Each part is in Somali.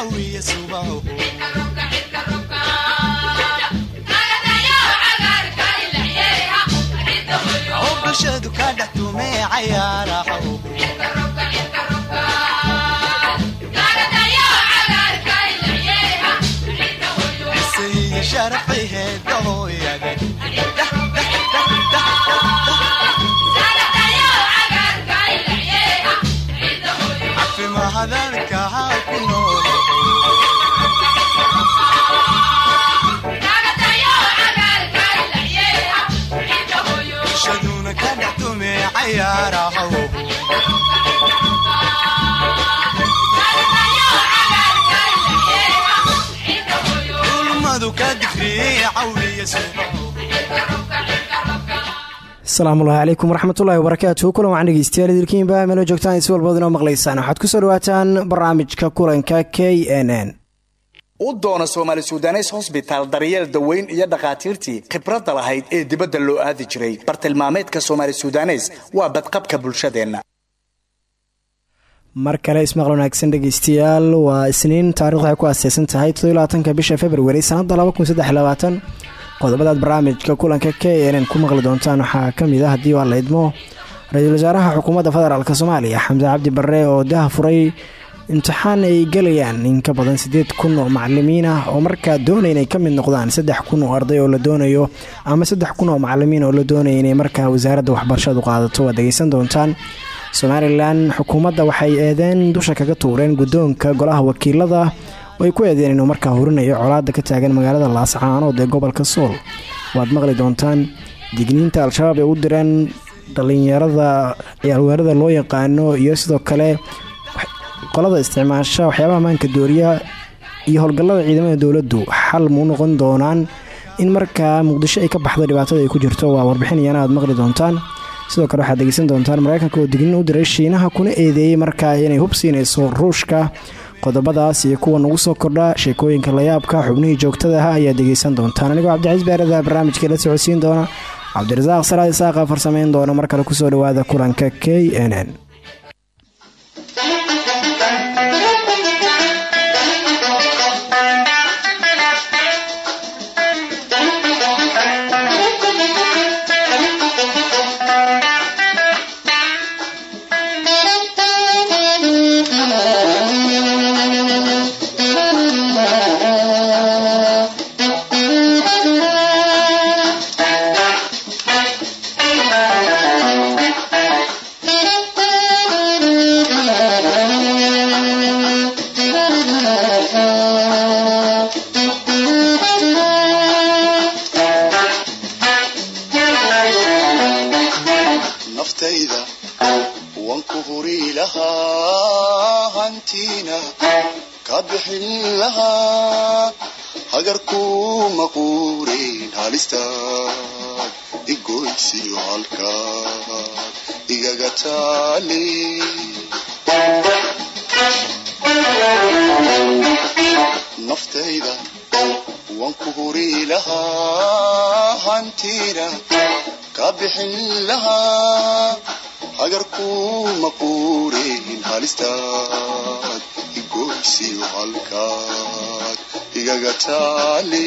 cawiya subaho oo bulshadu ka dhex tumee cayaaraho isaiyo asalaamullahi calaykum waraxmatullahi wabarakaatu kulan wacan dhegeystayaal idilkiinba meelo joogtaan si walbood inoo maqlaysaan. Waxaad ku soo dhawaataan barnaamijka kulanka k n n. U doona soomaali sudanes hosbitaal daryeel daweyn iyo dhakhaatiirtii khibradda lahayd ee dibadda loo aadi jiray. Bartilmaameedka soomaali sudanes waa badqabka bulshadeenna. Mar kale ismaqal wanaagsan dhegeystayaal waa isniin. Taarikhdu waxay ku aaseysan tahay bisha februari sanadda qodobadaad barnaamijka kulanka k n n ku maqli doontaan waxaa ka mid ah haddii waa la idmo ra'iisul wasaaraha xukuumadda federaalk soomaaliya xamse cabdi barre oo daha furay imtixaan ay gelayaan in ka badan siddeed kun oo macalimiin ah oo markaa doonaya inay ka mid noqdaan saddex kun oo arday oo la doonayo ama saddex kun oo macalimiin oo la doonaya inay markaa wasaaradda waxbarashadu qaadato waad doontaan. Somalilan xukuumadda waxay eedeen dusha kaga tuureen guddoonka golaha wakiilada oo ay ku eedeen inuu markaa hurinayo colaadda ka taagan magaalada laascaanood ee gobolka sool. Waad maqli doontaan digniinta al-shabaab ay u direen dhallinyarada ciyaalweerada loo yaqaano iyo sidoo kale qolada isticmaasha waxyaabaha maanka dooriya iyo howlgallada ciidamada dowladdu. Xal muu noqon doonaan in markaa muqdisho ay ka baxdo dhibaatada ay ku jirto. Waa warbixin iyana aad maqli doontaan. Sidoo kale waxaad dhegeysan doontaan mareykanka oo digniin u diray shiinaha kuna eedeeyey markaa inay hub siinayso ruushka qodobadaas iyo kuwa nagu soo kordha sheekooyinka layaabka xubnihii joogtada ah ayaad dhegeysan doontaan anigoo cabdicaiis baarada barnaamijka la socodsiin doona cabdirasaaq salaad isaaqa farsameyn doona mar kale ku soo dhawaada kulanka k n n naftayda waan ku huri lahaa hantiina ka bixin lahaa hagarkuma quurin halistaad igoysiyo halkaad igaga taali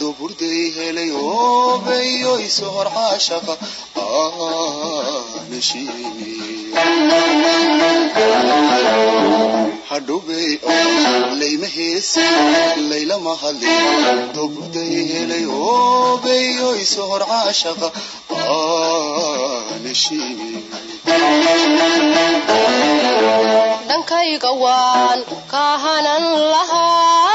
duburday helay caashaqa dhankayga waan kahanan lahaa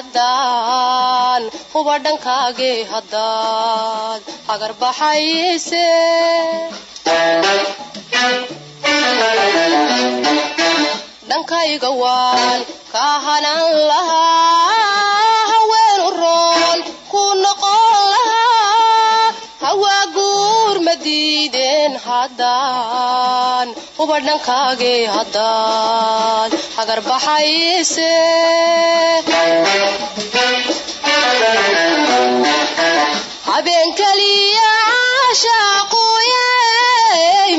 haddaan huba dhankaagee haddaad hagar baxayse dhankayga waan kahanan lahaa haween roon ku noqon lahaa hawaa guur ma diideen haddaan huba dhankaagee haddaad hagar baxayse habeen keliya caashaaquye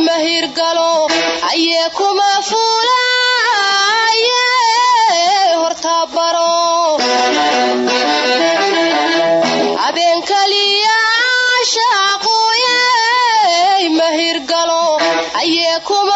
mahirgalo ayee kuma fuulaaye hortabaro habeen keliya caashaaquye mahirgalo ayee kuma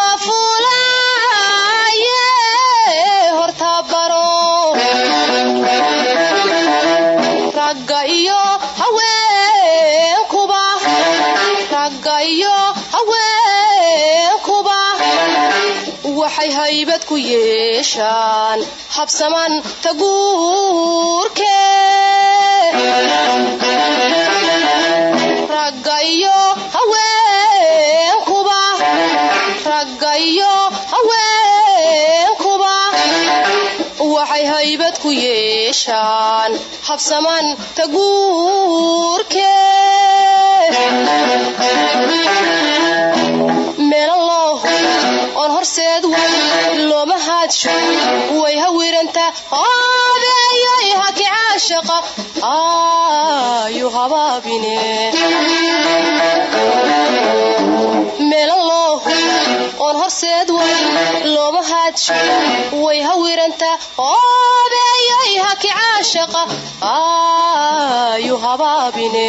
waxay haybad ku yeeshaan habsaman taguurke yeeshaan habsaman taguurke meelalooh oon horseed way looma way hawiranta obeeyay haki caashaqa ayu habaabine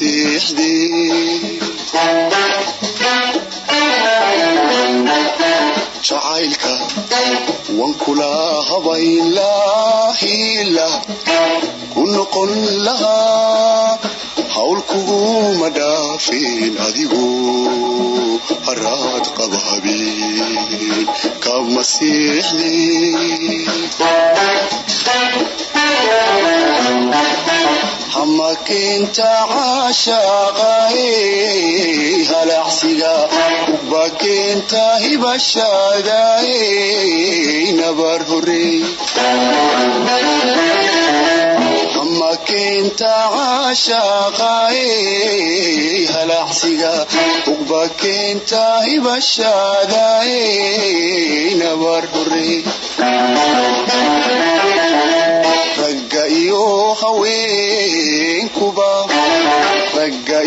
ka masiixdee jacaylka waan kula habaylaahila ku noqon lahaa hawl kuguma dhaafin adigu haraad qaba habeen ka masiixdee hamakeenta caashaqae halacsiga bakeenta hibashaadae nabar nabar horey ragga iyo ragga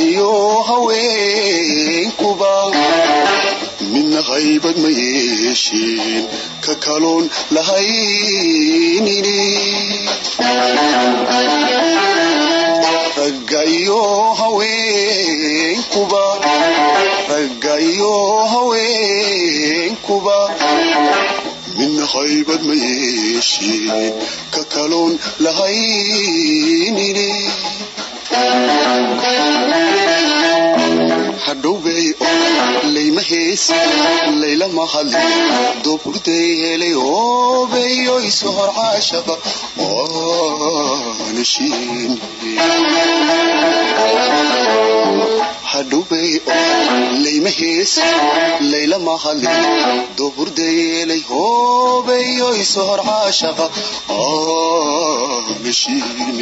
iyo haweenkuba midna haybad ma yeesheen ka kaloon lahaynini qaybad ka kaloon lahaynine layla mahadli doburday helay oobeyoyso hor caashaqa aanashiin hadhowbey layma heesi layla mahadli doburday helay oobeyoyso hor caashaqa aanashiin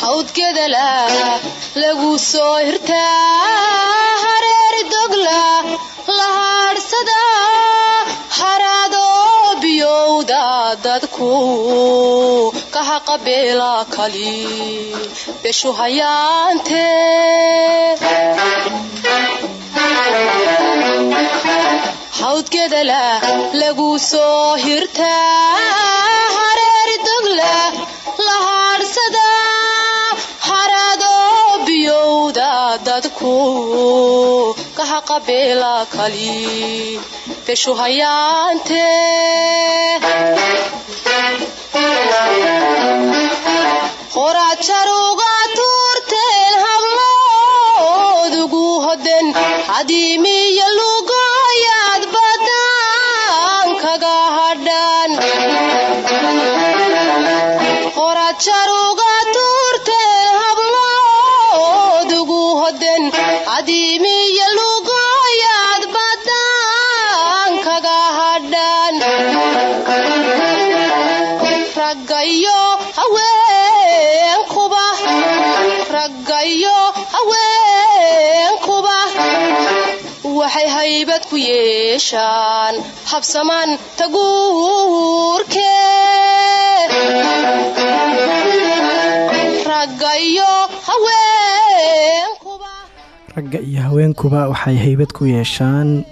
hawdgedala lagu soo hirtaa hareeri dogla la haadhsada haraadoo biyowda dadku hawdgedala lagu soo hirtaa hareeri dogla la haadhsada haraadoo biyowda dadku ka haqabeela kali beshu hayaante qoraad jaruga tuurteen habmoodugu hoden hadiimiya lugoyaad raggayo haweenkuba. Waxay haybad ku yeeshaan habsamaan taguurke. Ragga iyo haweenkuba. Waxay haybad ku yeeshaan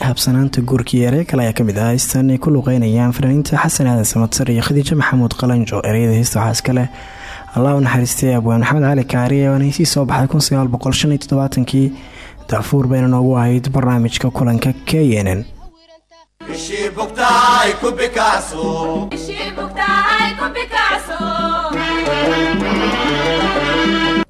habsanaanta guurkii erey kale ayaa ka mid ah heystan ku luqeynayaan fanaaniinta xasan aadan samadsar iyo khadiijo maxamuud qalanjo ereyada heesta waxaa iska allah u naxariistay abwaan maxamed cali kaariye waana heysii soo baxay kii daafuur bayna noogu ahayd barnaamijka kulanka k n n.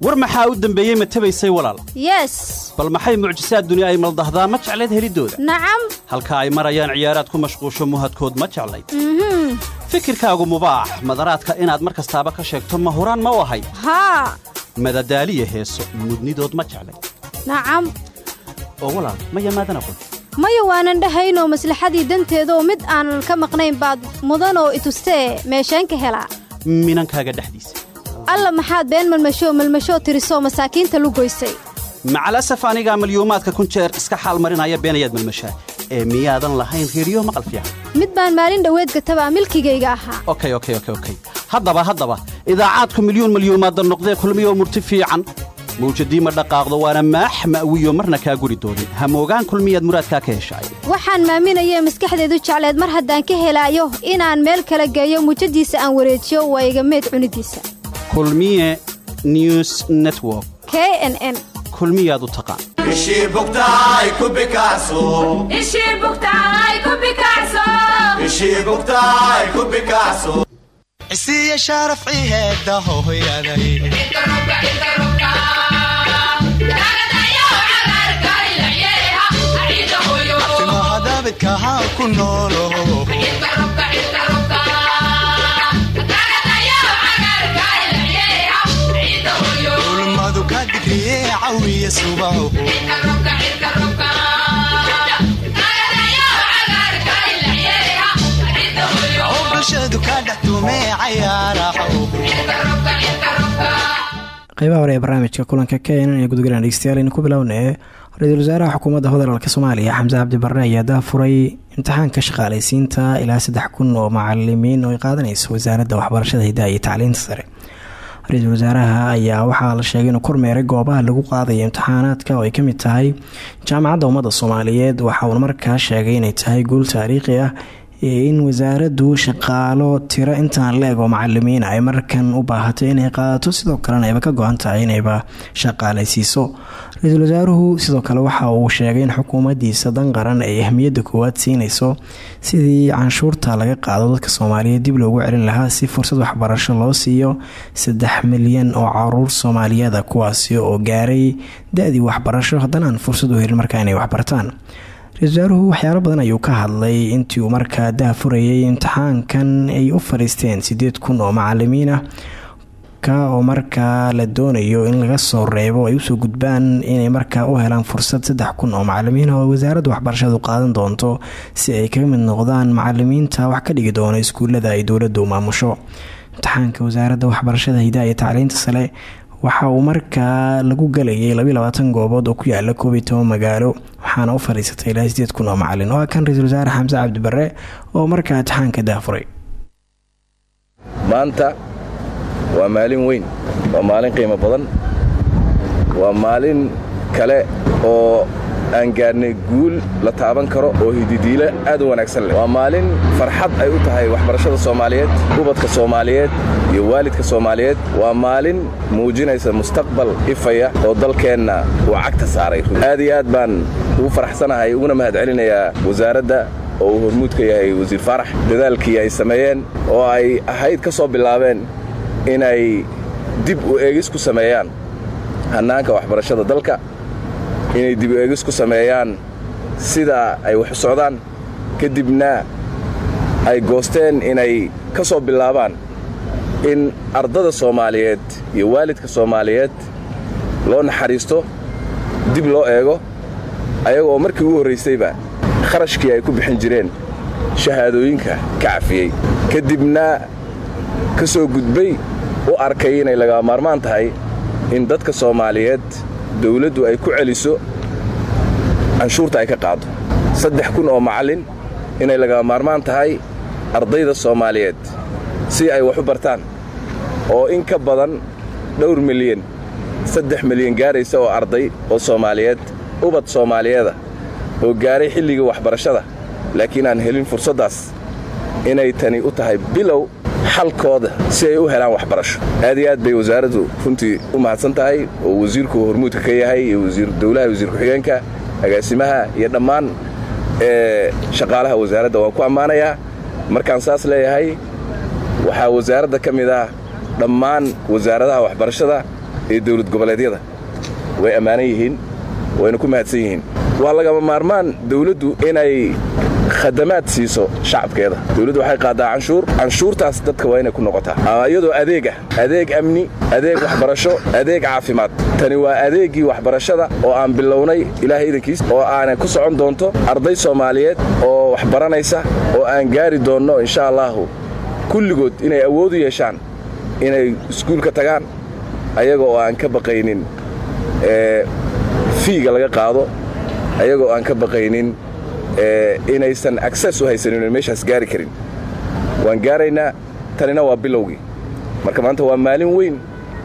War maxaa u dembeeyey ma tabaysay walaal? Yes. Bal maxay mucjisaad duni ay maldahdaa? Ma jeclayd heliddooda nacam. Halka ay marayaan ciyaaraad ku mashquusho muhadkood ma jeclayd fikirkaagu mubaax madaraadka inaad mar kastaaba ka sheegto ma huraan ma u ahay? Haa madadaaliya heeso mudnidood ma jeclayd nacam oo walaal maya maadan aqoon maya waanan dhahaynoo maslaxadii danteedaoo mid aanan ka maqnayn baad mudanoo itustee meesheen ka helaa minankaaga dhexdiisa. Alla maxaad been malmashoo malmashoo tirisoo masaakiinta lu goysay macalasaf anigaa malyuumaadka kun jeer iska xaal marinaya beenayaad malmashaa ee miyaadan lahayn reeriyo maqal fiican. Mid baan maalin dhoweed gatabaa milkigayga ahaa. Haddaba haddaba idaacaadku milyuun malyuumaadda noqdee kulmiyoo murti fiican. Mawjadii ma dhaqaaqdo waana maax ma'wiyo marna kaa guri doonin. Hamoogaan kulmiyaad muraadkaa ka heshaay. Waxaan maaminayee maskaxdeedu jecleed mar haddaan ka helaayo inaan meel kala geeyo muujadiisa aan wareejiyo waa iga meed cunidiisa. Kulmiye news network. K n n kulmiyaad u taqaan cisiiya sharaf ciheeda hooyaday timahadabidka ha ku noolo cawiya qeybaha hore ee barnaamijka kulanka keenan ee gudgalan dhegeystayaal aynu ku bilownee ra'iisul wasaaraha xukuumadda federaalk soomaaliya xamse cabdi barre ayaa daafuray imtixaanka shaqaaleysiinta ilaa saddex kun oo macalimiin oo ay qaadanayso wasaaradda waxbarashada hidaha iyo tacliinta sare ra'iisul wasaaraha ayaa waxaa la sheegay inuu kormeeray goobaha lagu qaadayo imtixaanaadka oo ay ka mid tahay jaamacadda ummadda soomaaliyeed. Waxa uuna markaa sheegay inay tahay guul taariikhi ah in wasaaraddu shaqaalo tiro intaan la ego macalimiin ay markan u baahatay inay qaadato sidoo kalena ayba ka go-an tahay inayba shaqaalaysiiso. Ra'iisul wasaaruhu sidoo kale waxa uu sheegay in xukuumaddiisa dan qaran ay ahmiyadda koowaad siinayso sidii canshuurta laga qaado dadka soomaaliyeed dib loogu celin lahaa si fursad waxbarasho loo siiyo. Saddex milyan oo carruur soomaaliyeeda kuwaasi oo gaaray da-dii waxbarasho haddana aan fursad u helin markaa inay waxbartaan wasaaruhu waxyaalo badan ayuu ka hadlay. Intii uu markaa daafurayay imtixaankan ay u fadhiisteen sideed kun oo macalimiin ah. Ka oo markaa la doonayo in laga soo reebo ay u soo gudbaan inay markaa u helaan fursad saddex kun oo macalimiin oo wasaaradda waxbarashadu qaadan doonto si ay kaga mid noqdaan macalimiinta wax ka dhigi doono iskuulada ay dowladdu maamusho. Imtixaanka wasaaradda waxbarashada hidaha iyo tacliinta sare waxa uu markaa lagu galayay goobood oo ku yaalla magaalo waxaana u fadhiisatay ilaa sideed kun oo macalin. Oo ah kan ra'iisul wasaare xamse cabdibare oo markaa imtixaanka daafuray maanta waa maalin weyn waa maalin qiimo badan waa maalin kale oo aan gaarnay guul la taaban karo oo hididiile aad u wanaagsan leh. Waa maalin farxad ay u tahay waxbarashada soomaaliyeed ubadka soomaaliyeed iyo waalidka soomaaliyeed. Waa maalin muujinaysa mustaqbal ifaya oo dalkeenna uu cagta saaray. Aad iyo aad baan ugu faraxsanahay uguna mahadcelinayaa wasaaradda oo uu hormuudka yahay wasiir faarax. Dadaalkii ay sameeyeen oo ay ahayd ka soo bilaabeen inay dib u eegis ku sameeyaan hannaanka waxbarashada dalka inay dib eegis ku sameeyaan sida ay wax u socdaan kadibna ay goosteen inay ka soo bilaabaan in ardada soomaaliyeed iyo waalidka soomaaliyeed loo naxariisto dib loo eego ayaga oo markii ugu horraysayba kharashkii ay ku bixin jireen shahaadooyinka ka cafiyey. Kadibna ka soo gudbay u arkay inay lagaa maarmaan tahay in dadka soomaaliyeed dawladdu ay ku celiso canshuurta ay ka qaado. Saddex kun oo macallin inay lagaa maarmaan tahay ardayda soomaaliyeed si ay wax u bartaan oo in ka badan dhowr milyan saddex milyan gaaraysa oo arday oo soomaaliyeed ubad soomaaliyeeda oo gaaray xilligii waxbarashada. Laakiin aan helin fursaddaas inay tani u tahay bilow xalkooda si ay u helaan waxbarasho. Aad iyo aad bay wasaaraddu runtii u mahadsan tahay oo wasiirku hormuudka ka yahay iyo dowlaha wasiir ku-xigeenka agaasimaha iyo dhammaan shaqaalaha wasaaradda. Waan ku ammaanayaa markaan saas leeyahay waxaa wasaaradda ka mid ah dhammaan wasaaradaha waxbarashada ee dowlad goboleedyada. Way ammaanan yihiin wayna ku mahadsan yihiin. Waa lagama maarmaan dawladdu inay khadamaad siiso shacabkeeda. Dawladdu waxay qaadaa canshuur. Canshuurtaas dadka waa inay ku noqotaa. Iyadoo adeeg ah adeeg amni adeeg waxbarasho adeeg caafimaad. Tani waa adeeggii waxbarashada oo aan bilownay ilaahay idankiis oo aanay ku socon doonto arday soomaaliyeed oo wax baranaysa oo aan gaari doonno insha allaahu. Kulligood inay awood u yeeshaan inay iskuulka tagaan ayaga oo aan ka baqaynin fiiga laga qaado ayagoo aan ka baqaynin inaysan akses u haysanin meeshaas gaari karin. Waan gaaraynaa tanina waa bilowgii. Marka maanta waa maalin weyn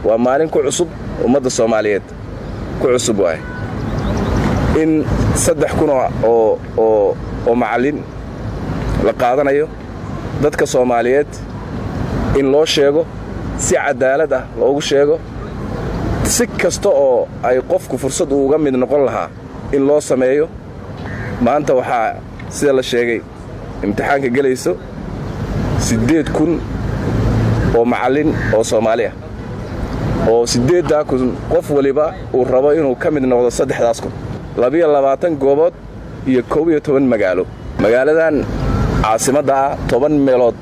waa maalin ku cusub ummadda soomaaliyeed ku cusub waay in saddex kun oo macallin la qaadanayo dadka soomaaliyeed in loo sheego si cadaalad ah loogu sheego si kasta oo ay qofku fursad uuga mid noqon lahaa in loo sameeyo maanta waxaa sida la sheegay imtixaanka gelayso siddeed kun oo macallin oo soomaali ah. Oo siddeeddaa kun qof waliba uu rabo inuu ka mid noqdo saddexdaas kun. Labiyo labaatan goobood iyo koob iyo toban magaalo. Magaaladan caasimadda ah toban meelood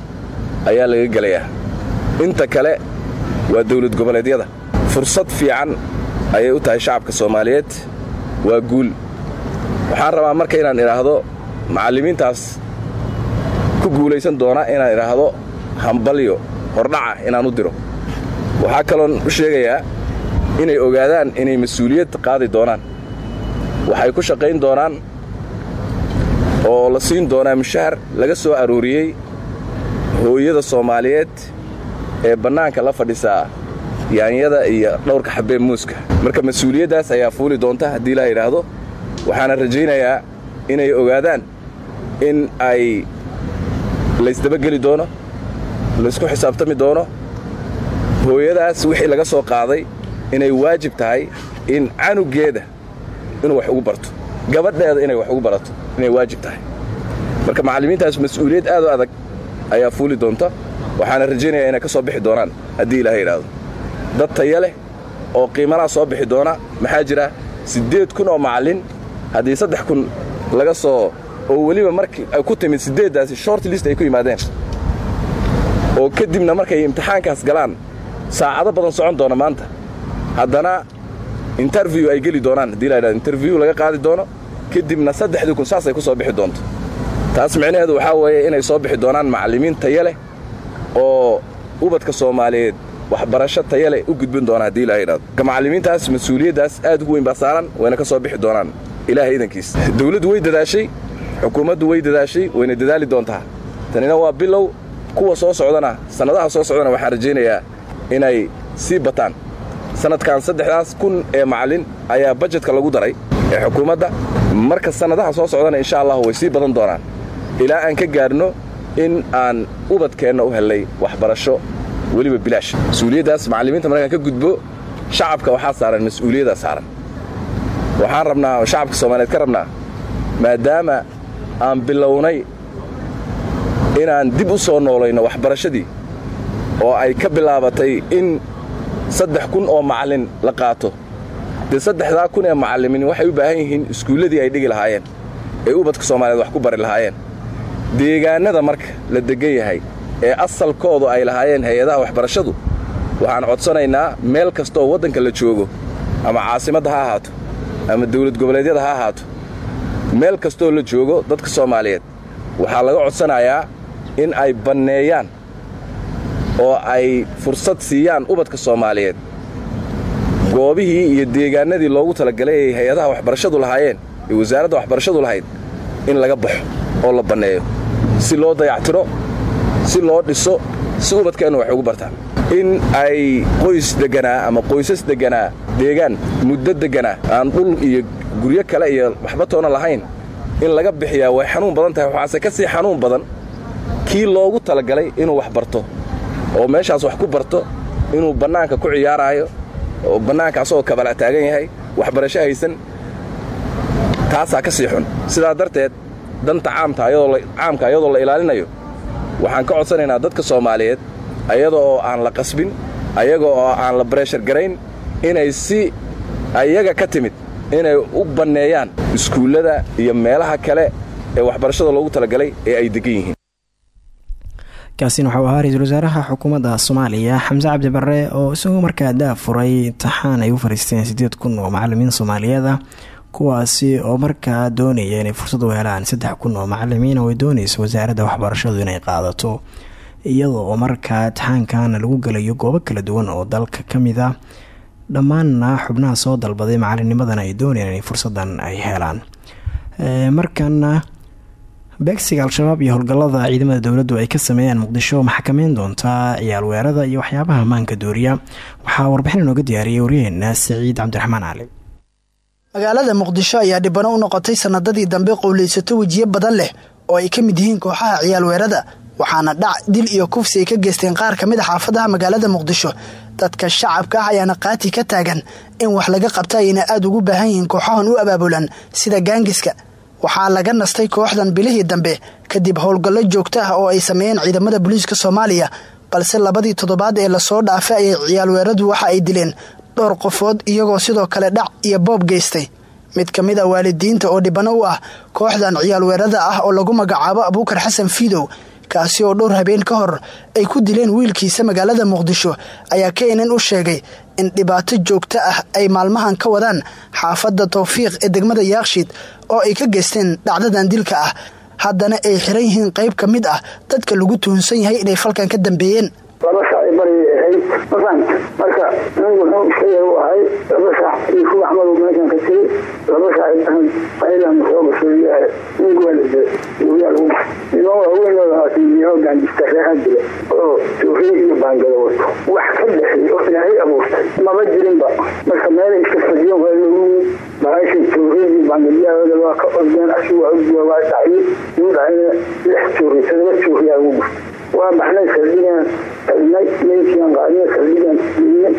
ayaa laga gelayaa. Inta kale waa dawlad goboleedyada. Fursad fiican ayay u tahay shacabka soomaaliyeed. Waa guul waxaan rabaa marka inaan idhaahdo macallimiintaas ku guulaysan doona inaan idhaahdo hambalyo hordhaca inaan u diro. Waxaa kaloon u sheegayaa inay ogaadaan inay mas'uuliyad qaadi doonaan. Waxay ku shaqayn doonaan oo la siin doonaa mushahar laga soo arooriyey hooyada soomaaliyeed ee bannaanka la fadhisaa yaanyada iyo dhowrka xabbee muuska. Marka mas'uuliyaddaas ayaa fuuli doonta haddii la yidhaahdo waxaana rajaynayaa inay ogaadaan in ay laysdabageli doono laysku xisaabtami doono. Hooyadaas wixii laga soo qaaday inay waajib tahay in canugeeda inuu wax ugu barto. Gabadheeda inay wax ugu barato inay waajib tahay. Marka macallimiintaas mas'uuliyad aad u adag ayaa fuuli doonta waxaana rajaynayaa inay ka soo bixi doonaan haddii ilaahay idhaahdo dad taya leh oo qiimanaa soo bixi doona maxaa jira? Siddeed kun oo macallin haddii saddex kun laga soo oo weliba markii ay ku timid siddeeddaasi short list ay ku yimaadeen oo kadibna markay imtixaankaas galaan saacado badan socon doona maanta. Haddana interview ay geli doonaan. Haddii la interview laga qaadi doono kadibna saddexdii kun saasay ku soo bixi doonto. Taas micnaheedu waxaa weeye inay soo bixi doonaan macallimiin taya leh oo ubadka soomaaliyeed waxbarasho taya leh u gudbin doona haddii ilahay idhahdo marka macallimiintaas mas'uuliyaddaas aad ugu weyn baa saaran wayna ka soo bixi doonaan ilaahay idankiis dawladdu way dadaashay xukuumaddu way dadaashay wayna dadaali doontaa. Tanina waa bilow kuwa soo socdana sannadaha soo socdana waxaan rajaynayaa inay sii bataan. Sannadkan saddexdaas kun ee macallin ayaa bajetka lagu daray ee xukuumadda. Marka sannadaha soo socdana insha allahu way sii badan doonaan. Ilaa aan ka gaarno in aan ubadkeenna u hellay waxbarasho weliba bilaash. Mas'uuliyaddaas macallimiinta markaan ka gudbo shacabka waxaa saaran mas'uuliyaddaa saaran waxaan rabnaa shacabka soomaaliyeed ka rabnaa maadaama aan bilownay inaan dib u soo noolayno waxbarashadii oo ay ka bilaabatay in saddex kun oo macallin la qaato. Dee saddexdaa kun ee macallimiin waxay u baahan yihiin iskuulladii ay dhigi lahaayeen ee ubadka soomaaliyeed wax ku bari lahaayeen. Deegaannada marka la deggan yahay ee asalkoodu ay lahaayeen hay'adaha waxbarashadu waxaan codsanaynaa meel kastooo waddanka la joogo ama caasimadda ha ahaato ama dawlad goboleedyada ha ahaato. Meel kastoo la joogo dadka soomaaliyeed waxaa laga codsanayaa in ay banneeyaan oo ay fursad siiyaan ubadka soomaaliyeed. Goobihii iyo deegaannadii loogu talagalay ay hay'adaha waxbarashadu lahaayeen ee wasaaradda waxbarashadu lahayd in laga baxo oo la banneeyo. Si loo dayactiro si loo dhiso si ubadkeennu wax ugu bartaan. In ay qoys degganaa ama qoysas degganaa deegaan muddo degganaa aan dhul iyo guryo kale iyo waxba toona lahayn. In laga bixiyaa way xanuun badan tahay waxaase ka sii xanuun badan kii loogu talagalay inuu wax barto oo meeshaas wax ku barto inuu bannaanka ku ciyaaraayo oo bannaanka asagoo kabala taagan yahay waxbarasho haysan taasaa ka sii xun. Sidaa darteed danta caamka ayadoo la ilaalinayo waxaan ka codsanaynaa dadka soomaaliyeed ayada oo aan la qasbin ayaga oo aan la bareshar garayn inay si ayaga ka timid inay u banneeyaan iskuullada iyo meelaha kale ee waxbarashada loogu talagalay ee ay degan yihiin. Kaasina waxau ahaa ra'iisul wasaaraha xukuumadda soomaaliya xamse cabdi barre oo isagoo markaa daafuray imtixaan ay u fariisteen siddeed kun oo macalimiin soomaaliyeed ah kuwaasi oo markaa doonaya inay fursad u helaan saddex kun oo macalimiin oo ay doonaysa wasaaradda waxbarashadu inay qaadato. Iyadoo oo markaa imtixaankana lagu gelayo goobo kala duwan oo dalka ka mid ah dhammaanna xubnaha soo dalbaday macalinimadana ay doonayaan inay fursadan ay helaan. Markana beegsiga al-shabaab iyo howlgallada ciidamada dowladdu ay ka sameeyaan muqdisho maxkameyn doontaa ciyaal weerada iyo waxyaabaha maanka dooriya waxaa warbixin inooga diyaariyay waryaheena saciid cabdiraxmaan cali magaalada muqdisho ayaa dhibano u noqotay sanadadii dambe qowleysato wejiyo badan leh oo ay ka mid yihiin kooxaha ciyaal weerada waxaana dhac dil iyo kufsi ay ka geysteen qaar ka mid a xaafadaha magaalada muqdisho. Dadka shacabka ah ayaana qaati ka taagan in wax laga qabta ayna aada ugu baahan yihiin kooxahan u abaabulan sida gaangiska waxaa laga nastay kooxdan bilihii dambe kadib howlgallo joogto ah oo ay sameeyeen ciidamada booliiska soomaaliya balse labadii toddobaad ee la soo dhaafay ayay ciyaal weeradu waxa ay dileen. Dhowr qofood iyagoo sidoo kale dhac iyo boob geystay. Mid ka mid a waalidiinta oo dhibano u ah kooxdan ciyaal weerada ah oo lagu magacaabo abuukar xasan fiidow kaasi oo dhowr habeen ka hor ay ku dileen wiilkiisa magaalada muqdisho ayaa keenan u sheegay in dhibaato joogto ah ay maalmahan ka wadaan xaafadda tawfiiq ee degmada yaakshiid oo ay ka geysteen dhacdadan dilka ah. Haddana ay xiran yihiin qayb ka mid ah dadka lagu tuhunsan yahay inay falkan ka dambeeyeen laba saac ay baryay ahayd mafahanta marka anigu wuxuu iska yar u ahay laba saac iyo kuwa meeshan ka tiri laba baahan aylan soo gashay ninkuwaalide lugaa lagu niman waaweyn oo lahaatay niman gaanjista reexa jira. Oo tuufiin iyo baangada wato wax ka dhexeey oo ilaahay abuurtay. Maba jirinba. Marka meelay iska fadhiyo bahasha tuuradii bangadyahooda waa ka ordeen asi waa uguwa waa dhacyo uu dhacayna lix tuuri todoba tuuriyaa ugu gurtay waa baxnay saldhigaan tagnay meydkiian qaadina saldhigaan diinay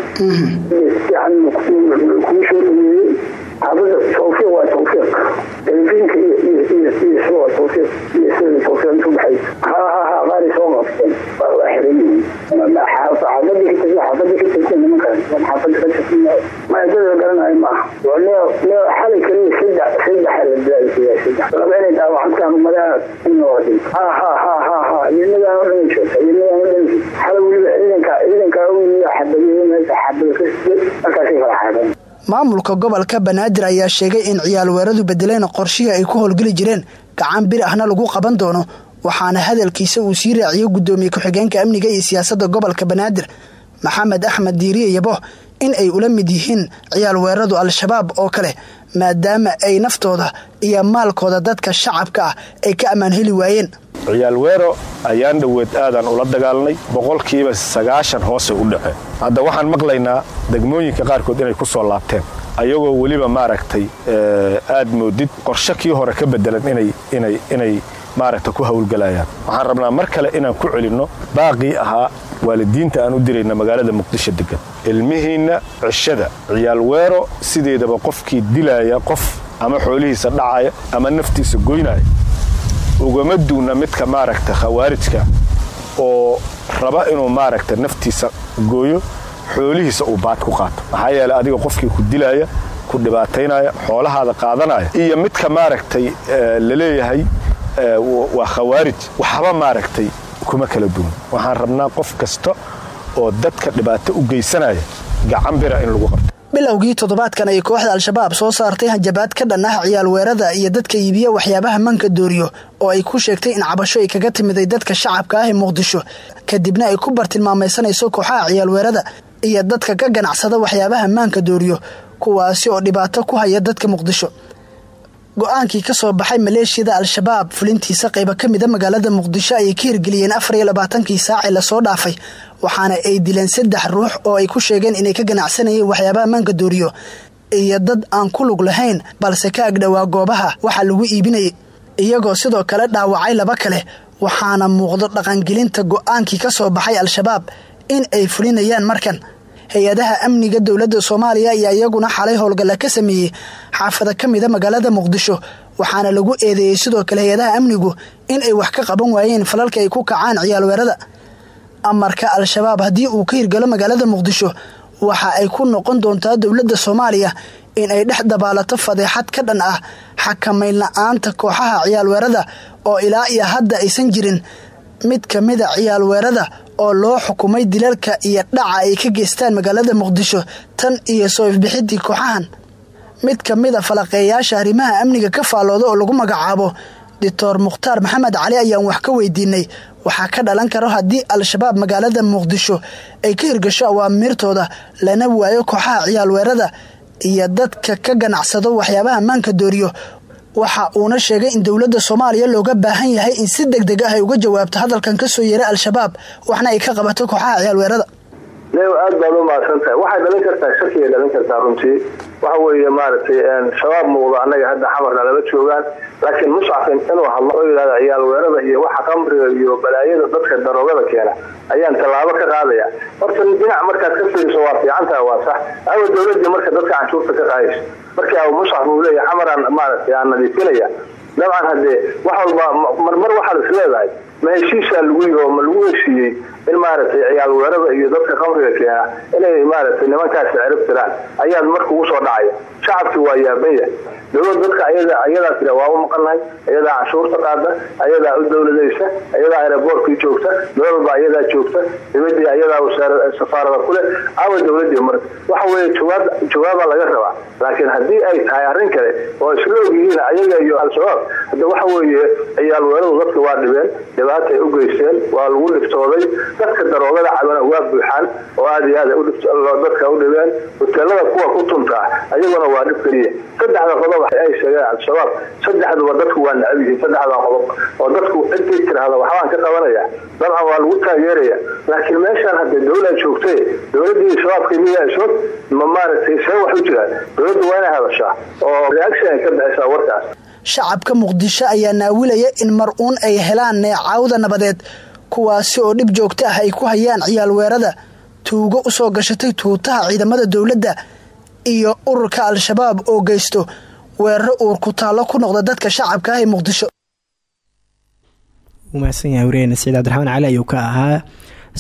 fiican kuu soo tawfiiq waa tawfiiq telefishinka iyo waa tawfiiq iyo sida tawfiiq intu baxaysa ha ha ha qaari soo qabteen waa waa xiran xaafadii ka tirsan xaafadii ka tirsan nimankan xaafada ka tirsan maya dada garanayo maaha xalay kaliya saddex saddex la bilaabisiyaa saddex laba inay dhaawacantaan umadaha in loo dhin ha ha ha ha ha idinagaan o dhan joogta idinagaan o dhan xalay weliba ciidanka ciidanka weliba xabadiyey meesha xabada ka siiyey markaasay maamulka gobolka banaadir ayaa sheegay in ciyaal weeradu bedeleen qorshihii ay ku howlgeli jireen gacan bir ahna lagu qaban doono waxaana hadalkiisa uu sii raaciyey gudoomiye ku-xigeenka amniga iyo siyaasadda gobolka banaadir. Maxamed axmed diiriye yabo in ay ula mid yihiin ciyaal weeradu al-shabaab oo kale maadaama ay naftooda iyo maalkooda dadka shacabka ah ay ka ammaan heli waayeen ciyaal weero ayaan dhoweed aadaan ula dagaalnay boqolkiiba sagaashan hoose u dhace. Hadda waxaan maqlaynaa degmooyinka qaarkood inay ku soo laabteen. Ayagoo weliba maaragtay aad moodid qorshe kii hore ka bedelan inay maaragta ku howlgalayaan waxaan rabnaa mar kale inaan ku celinno baaqii ahaa waalidiinta aan u dirayna magaalada muqdisho degan ilmihiinna cishada ciyaal weero sideedaba qofkii dilaya qof ama xoolihiisa dhacaya ama naftiisa goynaya ugama duuna midka maaragta khawaarijka oo raba inuu maaragta naftiisa gooyo xoolihiisa uu baad ku qaato. Maxaa yeele adiga qofkii ku dilaya ku dhibaataynaya xoolahaada qaadanaya iyo midka maaragtay la leeyahay waa khawaarij waxba maaragtay kuma kala duwan. Waxaan rabnaa qof kasta oo dadka dhibaato u geysanaya gacan bira in lagu qabto bilowgii toddobaadkan ay kooxda al-shabaab soo saartay hanjabaad ka dhan ah ciyaal weerada iyo dadka iibiya waxyaabaha manka dooriyo oo ay ku sheegtay in cabasho ay kaga timiday dadka shacabka ah ee muqdisho. Kadibna ay ku bartilmaamaysanayso kooxaha ciyaal weerada iyo dadka ka ganacsada waxyaabaha maanka dooriyo kuwaasi oo dhibaato ku haya dadka muqdisho go'aankii ka soo baxay maleeshiyada al-shabaab fulintiisa qaybo ka mida magaalada muqdisho ayay ka hirgeliyeen afar iyo labaatankii saacee la soo dhaafay waxaana ay dileen saddex ruux oo ay ku sheegeen inay ka ganacsanayeen waxyaabaha maanka dooriyo iyo dad aan ku lug lahayn balse ka agdhowaa goobaha waxa lagu iibinayay iyagoo sidoo kale dhaawacay laba kale waxaana muuqdo dhaqangelinta go'aankii ka soo baxay al-shabaab in ay fulinayaan markan hay'adaha amniga dowladda soomaaliya ayaa iyaguna xalay howlgalla ka sameeyey xaafada ka mida magaalada muqdisho waxaana lagu eedeeyey sidoo kale hay'adaha amnigu in ay wax ka qaban waayeen falalka ay ku kacaan ciyaal weerada amarka al-shabaab haddii uu ka hirgalo magaalada muqdisho waxa ay ku noqon doontaa dowladda soomaaliya in ay dhex dabaalato fadeexad ka dhan ah xakamayn la'aanta kooxaha ciyaal weerada oo ilaa iyo hadda aysan jirin. Mid ka mida ciyaal weerada oo loo xukumay dilalka iyo dhaca ay ka geystaan magaalada muqdisho tan iyo soo ifbixidii kooxahan. Mid ka mid a falaqeeyaasha arrimaha amniga ka faallooda oo lagu magacaabo doctor mukhtaar maxamed cali ayaan wax ka weydiinay. Waxaa ka dhalan karo haddii al-shabaab magaalada muqdisho ay ka hirgasho awaamiirtooda lana waayo kooxaha ciyaal weerada iyo dadka ka ganacsado waxyaabaha maanka dooriyo waxa uuna sheegay in dowladda soomaaliya looga baahan yahay in si deg deg ah ay uga jawaabto hadalkan ka soo yeeray al-shabaab waxna ay ka qabato kooxaha ciyaal weerada lew aad baad u mahadsan tahay waxay dhalin kartaa shakiyay dhalin kartaa runtii waxa weeye maaragtay shabaab muuqda annaga hadda xamarna lama joogaan. Laakiin muscafin inuu hadlo oo yidhahda ciyaal weerada iyo waxa qamriga iyo balaayada dadka daroogada keena. Ayaan tallaabo ka qaadaya. Horta dhinac markaad ka fiiriso waa fiicantaha waa sax. Awa dowladii marka dadka canshuurta ka qaadayso. Markii a muscaf uu leeyahay xamaraan maaragtay aan nadiifinaya. Dabcan haddee wax walba marmar waxaad is leedahay. Ma heshiishaa lagu yihi ma lagu heshiiyey in maaragtay ciyaal weerada iyo dadka khamriga keena inay maaragtay nimankaasi cirib tiraan ayaad marka ugu soo dhacaya. Shacabkii waa yaaban yahay dowlad dadka ayadaa tira waa u maqannahay ayadaa canshuurta qaada ayadaa u dowladaysa ayadaa aeroboortkii joogta dowladba ayadaa joogta dibadii ayadaa safaarada kule awa dowladii marka. Waxa jawaab jawaabaa laga rabaa. Laakiin haddii ay tahay arrin kale oo isla ogyihiin ayaga iyo al-shabaab hadda waxa weeye ciyaal weeradu dadka waa dhibeen dhibaata ay u geysteen waa lagu dhiftooday dadka daroogada cabana waa buuxaan oo aad iyo aad dadka u dhibeen. Hoteelada kuwa ku tuntaa ayaguna waa dhib keliya. Saddexda qodob ay sheegeen al-shabaab. Saddexduba dadku waa necab yihiin qodob oo dadku ciday tirahda waxbaan ka qabanaya. Dabcan waa lagu taageeraya. Laakiin meeshaan hadee dowlad joogtay dowladii shabaabka miyaa isog ma maaragtay see wax u jiraan dowladdu waa inay hadashaa oo reaction ay ka bixisaa warkaas. Shacabka muqdisho ayaa naawilaya in mar uun ay helaan neecaawda nabadeed kuwaasi oo dhib joogto ah ay ku hayaan ciyaal weerada tuugo u soo gashatay tuutaha ciidamada dowladda iyo ururka al-shabaab oo geysto. Weeraro uur ku taallo ku noqda dadka shacabka ah ee muqdisho. Mahadsan yahay wariyeyna saciid cabdiraxmaan cali ayuu ka ahaa.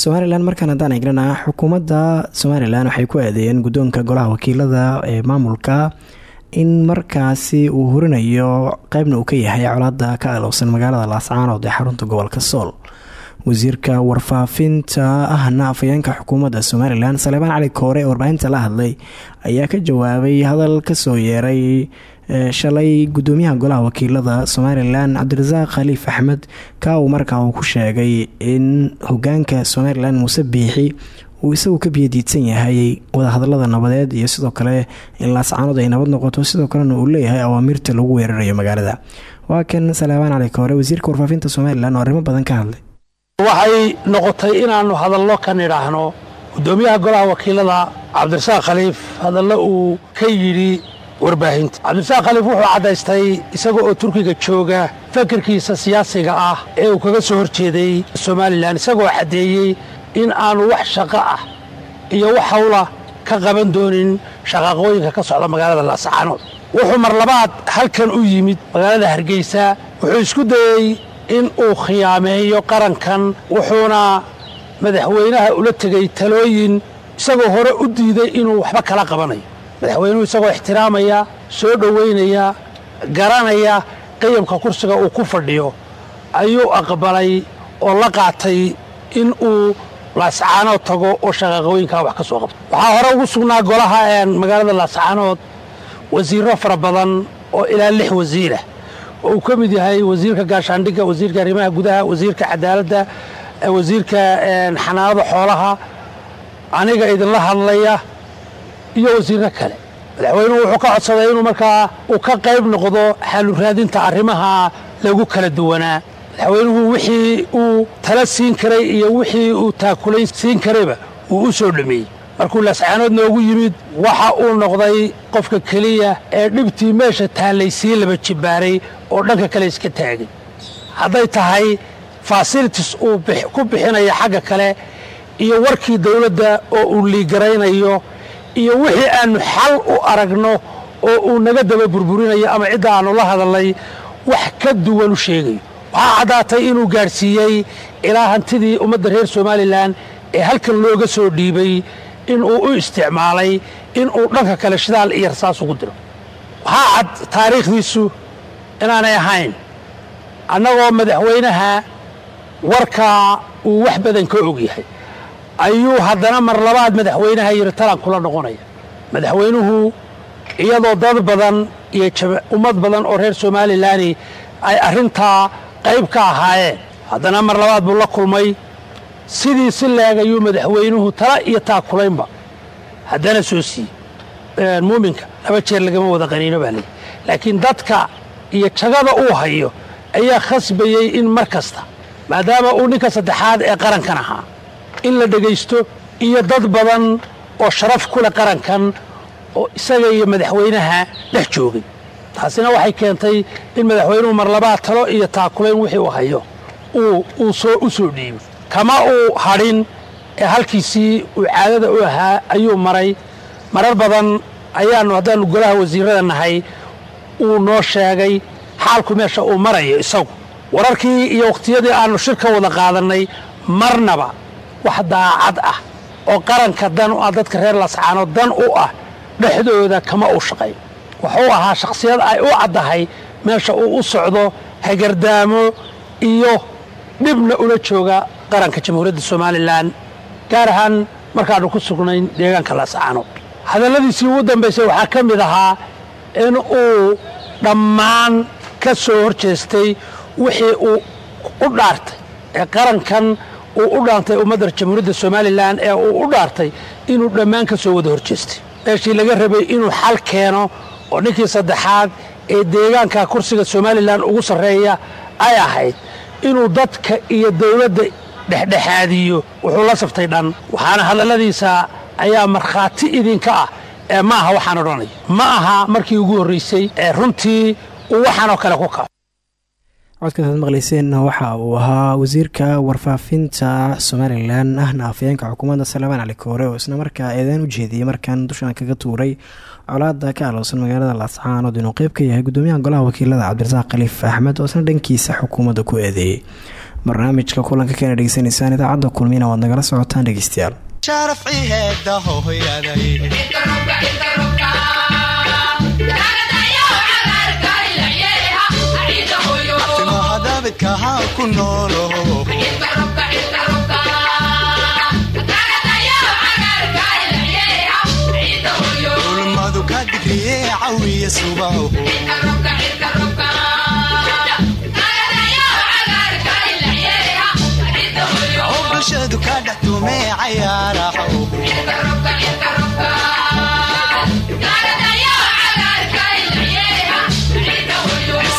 Somalilan markaan haddaan eegnana xukuumadda somalilan waxay ku adeeyeen guddoonka golaha wakiilada ee maamulka in markaasi uu hurinayo qeybna uu ka yahay colaada ka alowsan magaalada laascaanood ee xarunta gobolka sool wasiirka warfaafinta ahna afhayeenka xukuumadda somalilan saleebaan cali koore warbaahinta la hadlay ayaa ka jawaabay hadal ka soo yeeray shalay gudoomiyaha golaha wakiilada somalilan cabdirasaaq khaliif axmed. Ka uu markaa uu ku sheegay in hogaanka somalilan muuse biixi uu isagu ka biyadiidsan yahay wadahadalada nabadeed iyo sidoo kale in laascaanood ay nabad noqoto sidoo kalena uu leeyahay awaamiirta lagu weerarayo magaalada. Waa kan saleebaan cali koore wasiirka warfaafinta somalilan oo arrimo badan ka hadlay waxay noqotay inaannu hadallo ka nidhaahno gudoomiyaha golaha wakiilada cabdirasaaq khaliif hadallo uu ka yidhi warbaahinta. Cabdirasaaq khaliif wuxuu caddaystay isaga oo turkiga jooga fakirkiisa siyaasiga ah ee uu kaga soo horjeeday somalilan isagoo caddeeyey in aanu wax shaqo ah iyo wax hawla ka qaban doonin shaqaaqooyinka ka socda magaalada laascaanood. Wuxuu mar labaad halkan u yimid magaalada hargeysa wuxuu isku dayey in uu khiyaameeyo qarankan wuxuuna madaxweynaha ula tegey talooyin isagoo hore u diiday inuu waxba kala qabanayo. Madaxweynuhu isagoo ixtiraamaya soo dhowaynaya garanaya qiyamka kursiga uu ku fadhiyo ayuu aqbalay oo la qaatay in uu laascaanood tago oo shaqaaqooyinkaa wax ka soo qabto. Waxaa hore ugu sugnaa golaha magaalada laascaanood wasiirro fara badan oo ilaa lix wasiirah uu ka mid yahay wasiirka gaashaandhigga wasiirka arrimaha gudaha wasiirka cadaaladda wasiirka xanaanada xoolaha. Aniga idinla hadlaya iyo wasiirro kale. Madaxweynuhu wuxuu ka codsaday inuu markaa uu ka qayb noqdo xaaluraadinta arrimaha lagu kala duwanaa. Madaxweynuhu wixii uu tala siin karay iyo wixii uu taakulayn siin karayba wuu u soo dhameeyey markuu laascaanood noogu yimid waxa uu noqday qofka keliya ee dhibtii meesha taallay sii laba jibbaaray oo dhanka kale iska taagay. Hadday tahay fasilitis uu ku bixinaya xagga kale iyo warkii dawladda oo uu liigaraynayo iyo wixii aannu xal u aragno oo uu naga daba burburinayo ama cidda aannu la hadalnay wax ka duwan u sheegayo waxaa caddaatay inuu gaadhsiiyey ilaa hantidii ummadda reer somalilan ee halkan looga soo dhiibay inuu u isticmaalay inuu dhanka kale shidaal iyo rasaas ugu diro. Waxaa cad taariikhdiisu inaanay ahayn. Annagoo madaxweynaha warkaa uu wax badan ka og yahay. Ayuu haddana mar labaad madaxweynaha yidhi talan kula noqonaya. Madaxweynuhu iyadoo dad badan iyo ummad badan oo reer somalilaani ay arrintaa qayb ka ahaayeen. Haddana mar labaad buu la kulmay sidii si leeg ayuu madaxweynuhu tala iyo taakulaynba haddana soo siiyey muuminka laba jeer lagama wada qaniino baa leeyi laakiin dadka iyo jagada uu hayo ayaa khasbayey in mar kasta. Maadaama uu ninka saddexaad ee qarankan ahaa in la dhegaysto iyo dad badan oo sharaf ku leh qarankan oo isaga iyo madaxweynaha dhex joogay. Taasina waxay keentay in madaxweynuhu mar labaad talo iyo taakulayn wixii uu hayo uu soo dhiibo kama uu hadhin ee halkiisii uu caadada u ahaa ayuu maray. Marar badan ayaannu haddaannu golaha wasiirrada nahay uu noo sheegay xaalku meesha uu marayo isagu. Wararkii iyo wakhtiyadii aannu shirka wada qaadannay marnaba wax daacad ah oo qaranka dan u ah dadka reer lascaano dan u ah dhexdooda kama uu shaqayn wuxuu ahaa shakhsiyad ay u caddahay meesha uu u socdo hagardaamo iyo dhibna ula jooga qaranka jamhuuriyadda somalilan gaar ahaan markaannu ku sugnayn deegaanka lascaano hadalladiisii ugu dambaysay waxaa ka mid ahaa in uu dhammaan ka soo hor jeestay wixii uu u dhaartay ee qarankan uu u dhaantay ummadda jamhuuriyadda somalilan ee uu u dhaartay inuu dhammaan ka soo wada horjeestay. Meeshii laga rabay inuu xal keeno oo ninkii saddexaad ee deegaanka kursiga somalilan ugu sarreeya ay ahayd inuu dadka iyo dowladda dhexdhexaadiyo. Wuxuu la saftay dhan. Waxaana hadalladiisa ayaa markhaati idinka ah. Ee ma aha waxaan odhanaya ma aha markii ugu horraysay ee runtii uu waxaanoo kale ku kaco codkaas aad maqlayseen waxa uu ahaa wasiirka warfaafinta somalilan ahna afayeenka xukuumadda salebaan cali koore oo isna markaa eedeen u jeediyey markan dushan kaga tuuray colaada ka alowsan magaalada laascaanood inuu qeyb ka yahay gudoomiyaha golaha wakiilada cabdirasaaq khaliif axmed oo isna dhankiisa xukuumadda ku eedeeyey barnaamijka kulanka keena dhegeysanaysaan idaacadda kulmina waad nagala socotaan dhegeystayaal ulmadu ka digriye cawiya subaho bulshadu ka dhex tumee cayaaraho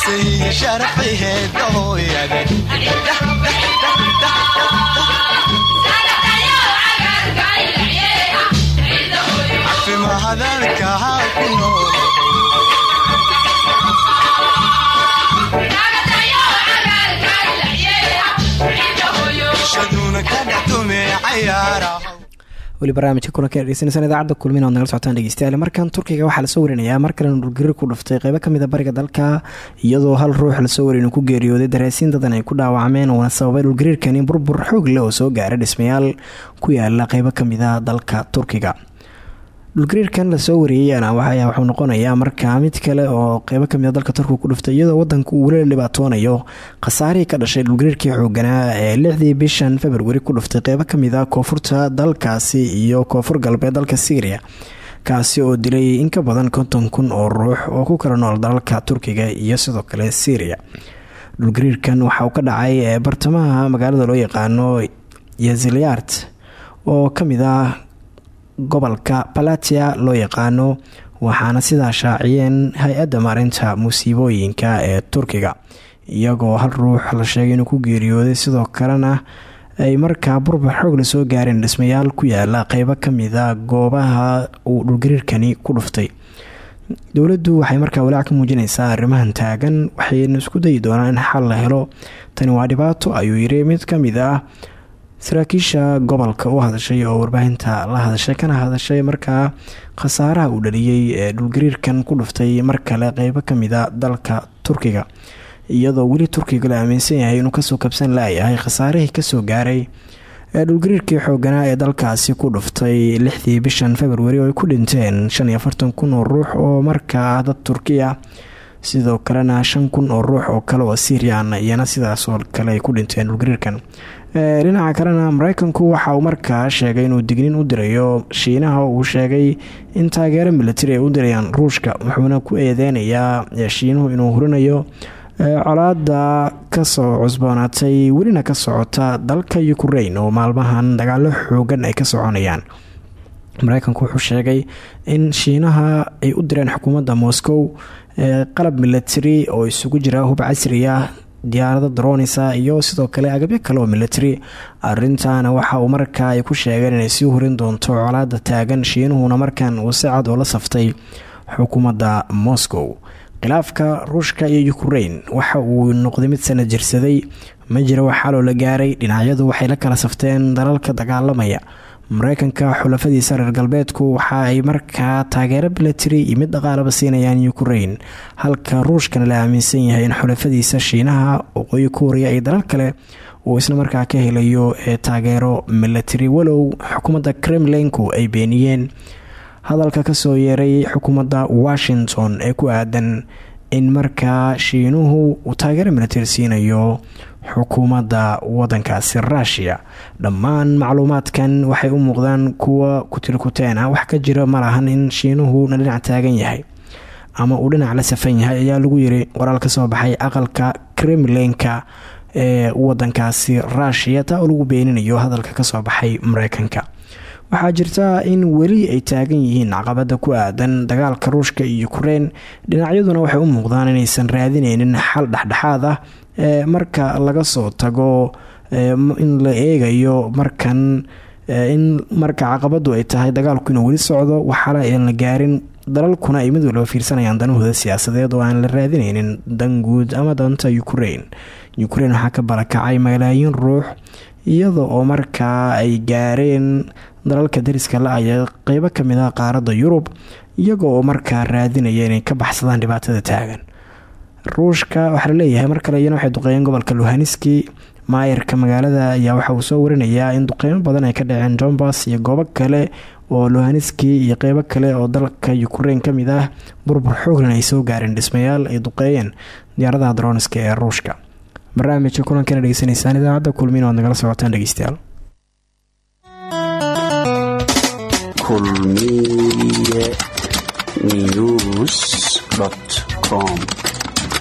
say sharafay heedahooyade weli barnaamijka kulanka dhegeysaneysaan idaacadda kulmin oad nagala socotaan dhegeystayaal. Markan turkiga waxaa la soo warinayaa mar kalena dhulgariir ku dhuftay qeybo ka mid a bariga dalka iyadoo hal ruux la soo warin uu ku geeriyooday daraasiin dadan ay ku dhaawacmeen uuna sababay dhulgariirkani burbur xoog leh oo soo gaaray dhismayaal ku yaalla qeybo ka mid a dalka turkiga dhulgariirkan la soo wareeyana wuxuu noqonayaa markaa mid kale oo qeybo ka mid dalka turkiga ku dhuftay iyadoo wadanku uu weli dhibaatoonayo. Khasaarihii ka dhashay dhulgariirkii xooganaa ee lixdii bishan februari ku dhuftay qeybo ka mid a koonfurta dalkaasi iyo koonfur galbeed dalka syria kaasi oo dilay in ka badan konton oo ruux oo ku kala nool dalalka turkiga iyo sidoo kale syria dhulgariirkan waxa uu ka dhacay bartamaha magaalada loo yaqaano yazilyaart oo ka mid ah gobolka balatia loo yaqaano waxaana sidaa shaaciyeen hay'adda maarinta musiibooyinka ee turkiga. Iyagoo hal ruux la sheegay inuu ku geeriyooday sidoo kalena ay markaa burba xoog la soo gaareen dhismayaal ku yaalla qeybo kamida goobaha uu dhulgariirkani ku dhuftay. Dowladdu waxay markaa walaac ka muujineysaa arrimahan taagan waxayna isku dayi doonaan in xal la helo. Tani waa dhibaato ayuu yiri. Mid ka mid ah saraakiisha gobolka u hadashay oo warbaahinta la hadashay kana hadashay markaa khasaaraha uu dhaliyey ee dhulgariirkan ku dhuftay mar kale qeybo kamida dalka turkiga. Iyadoo weli turkiga la aaminsan yahay inuu ka soo kabsan laayahay khasaarihii ka soo gaaray ee dhulgariirkii xooganaa ee dalkaasi ku dhuftay lixdii bishan februari oo ay ku dhinteen shan iyo afartan kun oo ruux oo markaa dad turkiya sidoo kalena shan kun oo ruux oo kale oo syrian iyana sidaasoo kale ay ku dhinteen dhulgariirkan dhinaca kalena mareykanku waxa uu markaa sheegay inuu dignin u dirayo shiinaha. Uu sheegay in taageero militari ay u dirayaan ruushka wuxuuna ku eedeynayaa shiinuhu inuu hurinayo colaada ka soo cusboonaatay welina ka socota dalka ukrain oo maalmahan dagaalo xoogan ay ka soconayaan. Mareykanku wuxuu sheegay in shiinaha ay u direen xukuumadda moscow qalab militari oo isugu jira hub casri ah diyaarado dronisa iyo sidoo kale agabyo kale oo military. Arintaana waxa uu markaa ay ku sheegeen inay sii horin doonto colaada taagan shiinuhuna markan uu si cad oo la saftay xukuumadda moscow. Khilaafka ruushka iyo ukrain waxa uu noqday mid sana jirsaday. Ma jira wax xaloo la gaaray dhinacyadu waxay la kala safteen dalalka dagaalamaya mareykanka xulafadiisa reer galbeedku waxa ay markaa taageero military iyo mid dhaqaalaba siinayaan ukrain halka ruushkana la aaminsan yahay in xulafadiisa shiinaha waqooyi kuuriya iyo dalal kale uu isla markaa ka helayo ee taageero military walow xukuumadda kremlinku ay beeniyeen. Hadalka ka soo yeeray xukuumadda washington ee ku aadan in markaa shiinuhu uu taageero military siinayo xukuumadda wadankaasi rushia dhammaan macluumaadkan waxay u muuqdaan kuwa kutirkuteen ah wax ka jira malahan in shiinuhuna dhinac taagan yahay. Ama uu dhinac la safan yahay ayaa lagu yiri qoraal ka soo baxay aqalka kremlinka ee wadankaasi ruushiya taa lagu beeninayo hadalka ka soo baxay mareykanka waxaa jirta in weli ay taagan yihiin caqabada ku aadan dagaalka ruushka iyo ukrein dhinacyaduna waxay u muuqdaan inaysan raadineynin xal dhexdhexaad ah marka laga soo tago in la eegayo markan in marka caqabadu ay tahay dagaalku inuu weli socdo waxaala aan la gaarin. Dalalkuna ay mid walba fiirsanayaan danahooda siyaasadeed oo aan la raadineynin dan guud ama danta ukrein ukrein waxaa ka barakacay malaayiin ruux iyada oo markaa ay gaareen dalalka dariska la-aya qeybo ka mid ah qaaradda yurub iyaga oo markaa raadinaya inay ka baxsadaan dhibaatada taagan ruushka waxaa la leeyahay mar kale iyana waxay duqeeyeen gobolka luhaniski maayarka magaalada ayaa waxa uu soo warinayaa in duqeymo badan ay ka dhaceen jombas iyo goobo kale oo luhaniski iyo qeybo kale oo dalka ukrein ka mid ah. Burbur xooglan ay soo gaareen dhismayaal ay duqeeyeen diyaaradaha droniska ee ruushka. Barnaamijka kulankana dhegeysanaysaan idaacadda kulmiin oad nagala socotaan dhegeystayaal. Kulmiye news com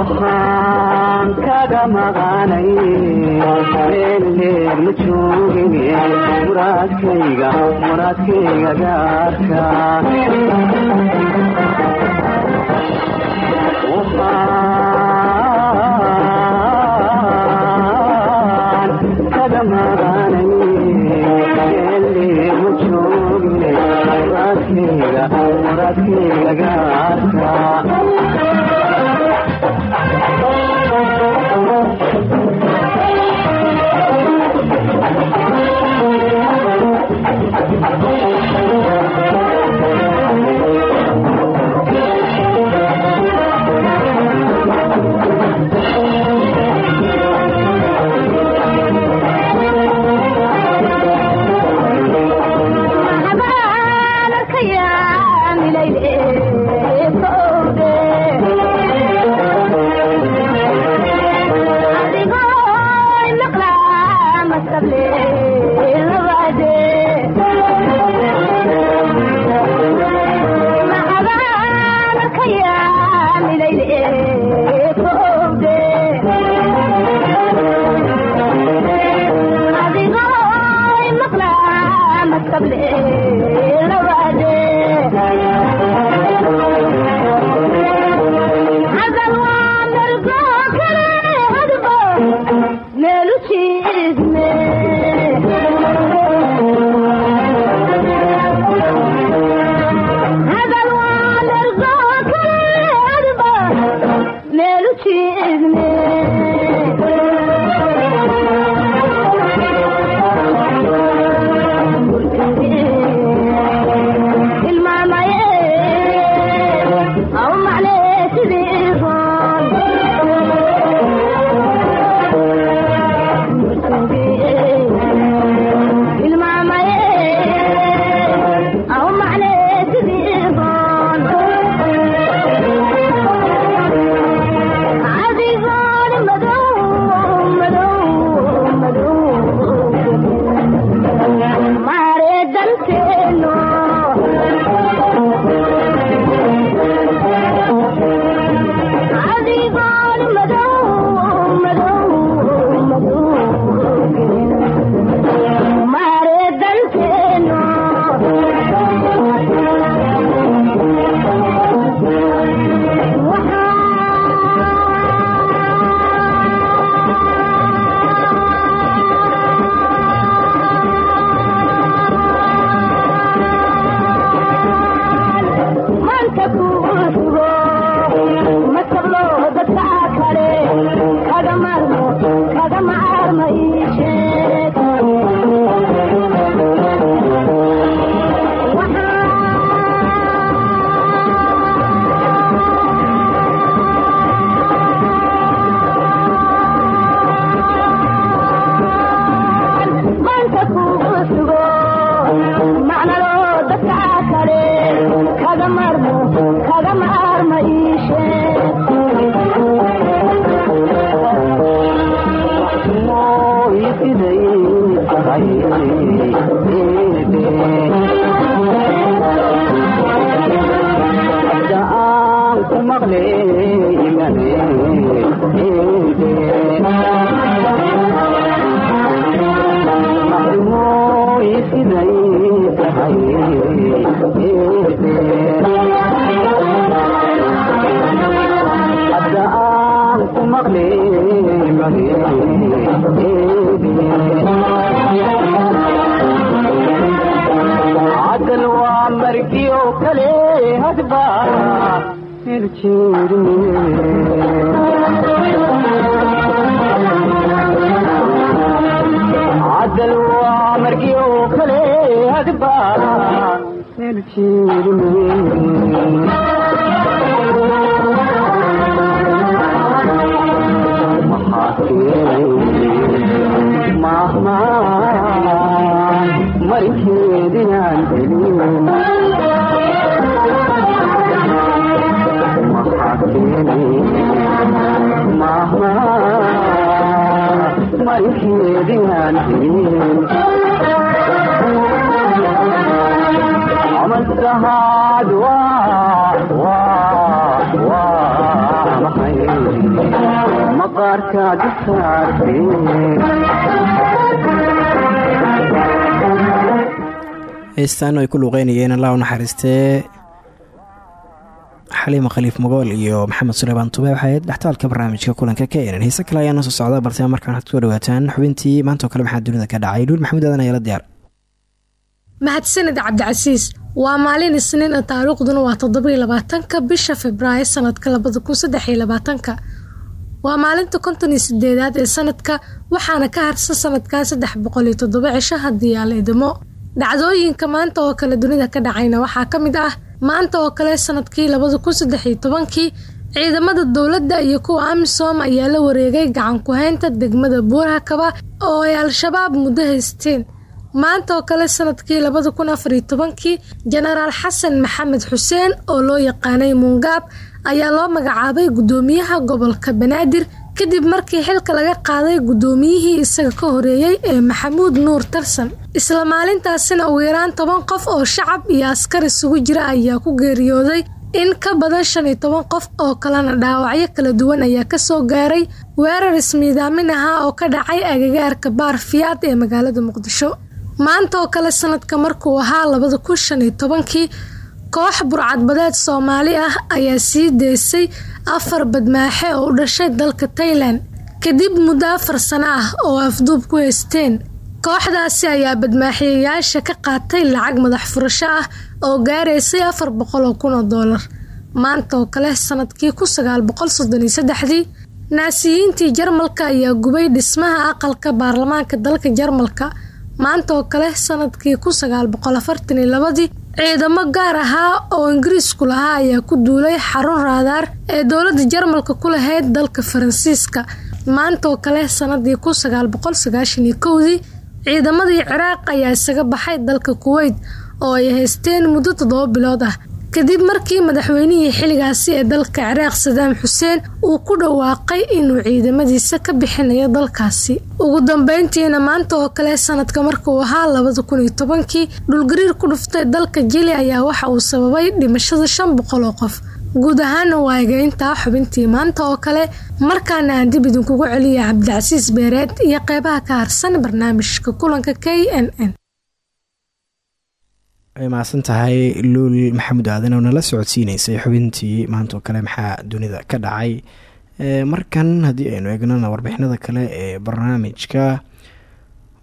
waxaan kaga maqaanay meelleer ma joogin muraadkayga muraadkayga gaarka waxaan aadkeed laga arkaa markeedinaan markeedinaan camal sahaad maxay heystaan ay ku luuqeynayeen allah u naxariistee. Xaliima khaliif mogool iyo maxamed suleymaan tube waxay ahayd dhextaalka barnaamijka kulanka ka enan heese kale ayaana soo socda balse markaan waxaad ku soo dhawaataan xubintii maanta kale maxaa dunida ka dhacay? Dhuul maxamuud aadan ayaa la diyaar. Mahadsanid cabdicasiis waa maalin isniin a taariikhduna waa toddobiyo labaatanka bisha februaayo sanadka labada kun labaatanka. Waa maalinta konton iyo sideedaad ee sanadka waxaana ka harsan sanadkan saddex boqol iyo aan la idimo dhacdooyinka maanta oo kale dunida ka dhacayna waxaa ka mid ah maanta oo kale sannadkii labada kun saddex iyo tobankii ciidamada dowladda iyo kuwa amisom ayaa la wareegay gacan ku-haynta degmada buurhakaba oo ay al-shabaab muddo haysteen. Maanta oo kale sannadkii labada kun afar iyo tobankii jenaraal xasan maxamed xuseen oo loo yaqaanay muungaab ayaa loo magacaabay guddoomiyaha gobolka banaadir kadib markii xilka laga qaaday guddoomiyihii isaga ka horeeyey ee maxamuud nuur tarsan isla maalintaasina ugu yaraan toban qof oo shacab iyo askar isugu jira ayaa ku geeriyooday in ka badan shan iyo toban qof oo kalena dhaawacyo kala duwan ayaa ka soo gaaray weerar ismiidaamin ahaa oo ka dhacay agagaarka baar fiyaad ee magaalada muqdisho. Maanta oo kale sanadka markuu ahaa labada kun shan iyo tobankii koox burcadbadeed soomaali ah ayaa sii deysay afar badmaaxe oo u dhashay dalka tailan kadib muddo afar sano ah oo afduub ku haysteen kooxdaasi ayaa badmaaxiyayaasha ka qaatay lacag madax furasho ah oo gaaraysay afar boqol oo doolar maanta oo kale sannadkii kun sagaal boqol saddexdii naasiyiintii jarmalka ayaa gubay dhismaha aqalka baarlamaanka dalka jarmalka. Maanta oo kale sannadkii kun sagaal labadii ciidamo gaar ahaa oo ingiriisku lahaa ayaa ku duulay xarun raadaar ee dowladda jarmalka ku lahayd dalka faransiiska. Maanta oo kale sanadii kun sagaal boqol kowdii ciidamadii ciraaq ayaa isaga baxay dalka kuweyt oo ay haysteen muddo toddoba bilood ah kadib markii madaxweynihii xilligaasi ee dalka ciraaq sadaam xuseen uu ku dhawaaqay inuu ciidamadiisa ka bixinayo dalkaasi. Ugu dambeyntiina maanta oo kale sanadka markuu ahaa labada kun iyo tobankii dhulgariir ku dhuftay dalka jili ayaa waxa uu sababay dhimashada shan boqol oo qof. Guud ahaana waa egeyntaa xubintii maanta oo kale markaana aan dib idinkugu celiya cabdicasiis beereed iyo qeybaha ka harsan barnaamijka kulanka k n way mahadsan tahay luul maxamuud aadan oo nala socodsiineysay xubintii maanta oo kale maxaa dunida ka dhacay. Markan haddii aynu eegnana warbixinada kale ee barnaamijka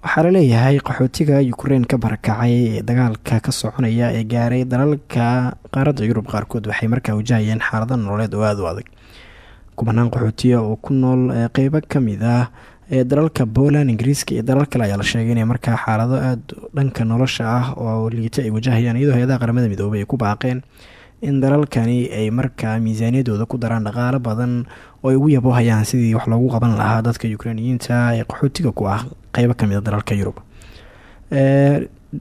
waxaa la leeyahay qaxootiga ukrein ka barakacay ee dagaalka ka soconaya ee gaaray dalalka qaaradda yurub qaarkood waxay markaa wajahayeen xaalado nololeed oo aada u adag. Kubanaan qaxootiya oo ku nool qeybo ka mid ah ee dalalka poland ingiriiska iyo dalal kale ayaa la sheegay inay markaa xaalado aada dhanka nolosha ah oo liita ay wajahayaan iyadoo hay'adaha qaramada midoobay ay ku baaqeen in dalalkani ay markaa miisaaniyadooda ku daraan dhaqaalo badan oo ay ugu yaboohayaan sidii wax loogu qaban lahaa dadka ukreiniyiinta ee qaxootiga ku ah qeybo ka mid a dalalka yurub.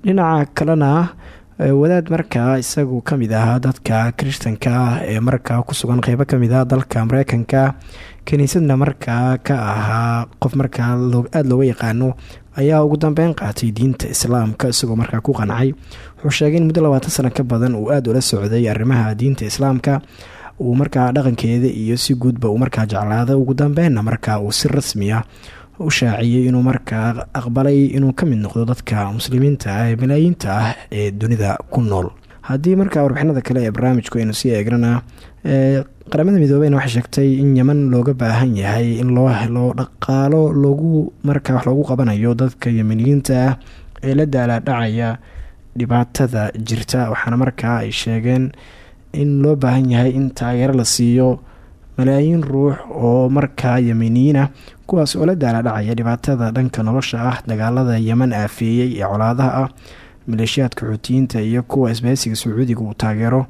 Dhinaca kalena wadaad markaa isagu ka mid ahaa dadka kristanka ah ee markaa kusugan qeybo ka mid ah dalka mareykanka kiniisadna markaa ka ahaa qof markaa aada looga yaqaano ayaa ugu dambeyn qaatay diinta islaamka isagoo markaa ku qancay wuxuu sheegay in muddo labaatan sano ka badan uu aada ula socday arrimaha diinta islaamka uu markaa dhaqankeeda iyo si guudba uu markaa jeclaada ugu dambeynna markaa uu si rasmi ah u shaaciyey inuu markaa aqbalay inuu ka mid noqdo dadka muslimiinta ah ee malaayiinta ah ee dunida ku nool. Haddii markaa warbixinada kale ee barnaamijku aynu sii eegnana qaramada midoobeyna waxay sheegtay in yeman looga baahan yahay in loo helo dhaqaalo loogu markaa wax loogu qabanayo dadka yemeniyiinta ah ee la daalaadhacaya dhibaatada jirta. Waxaana markaa ay sheegeen in loo baahan yahay in taageero la siiyo malaayiin ruux oo markaa yemeniyiin ah kuwaas oo la daalaadhacaya dhibaatada dhanka nolosha ah dagaalada yeman aafeeyey ee colaadaha ah maleeshiyaadka xuutiyiinta iyo kuwa isbahaysiga sacuudiga uu taageero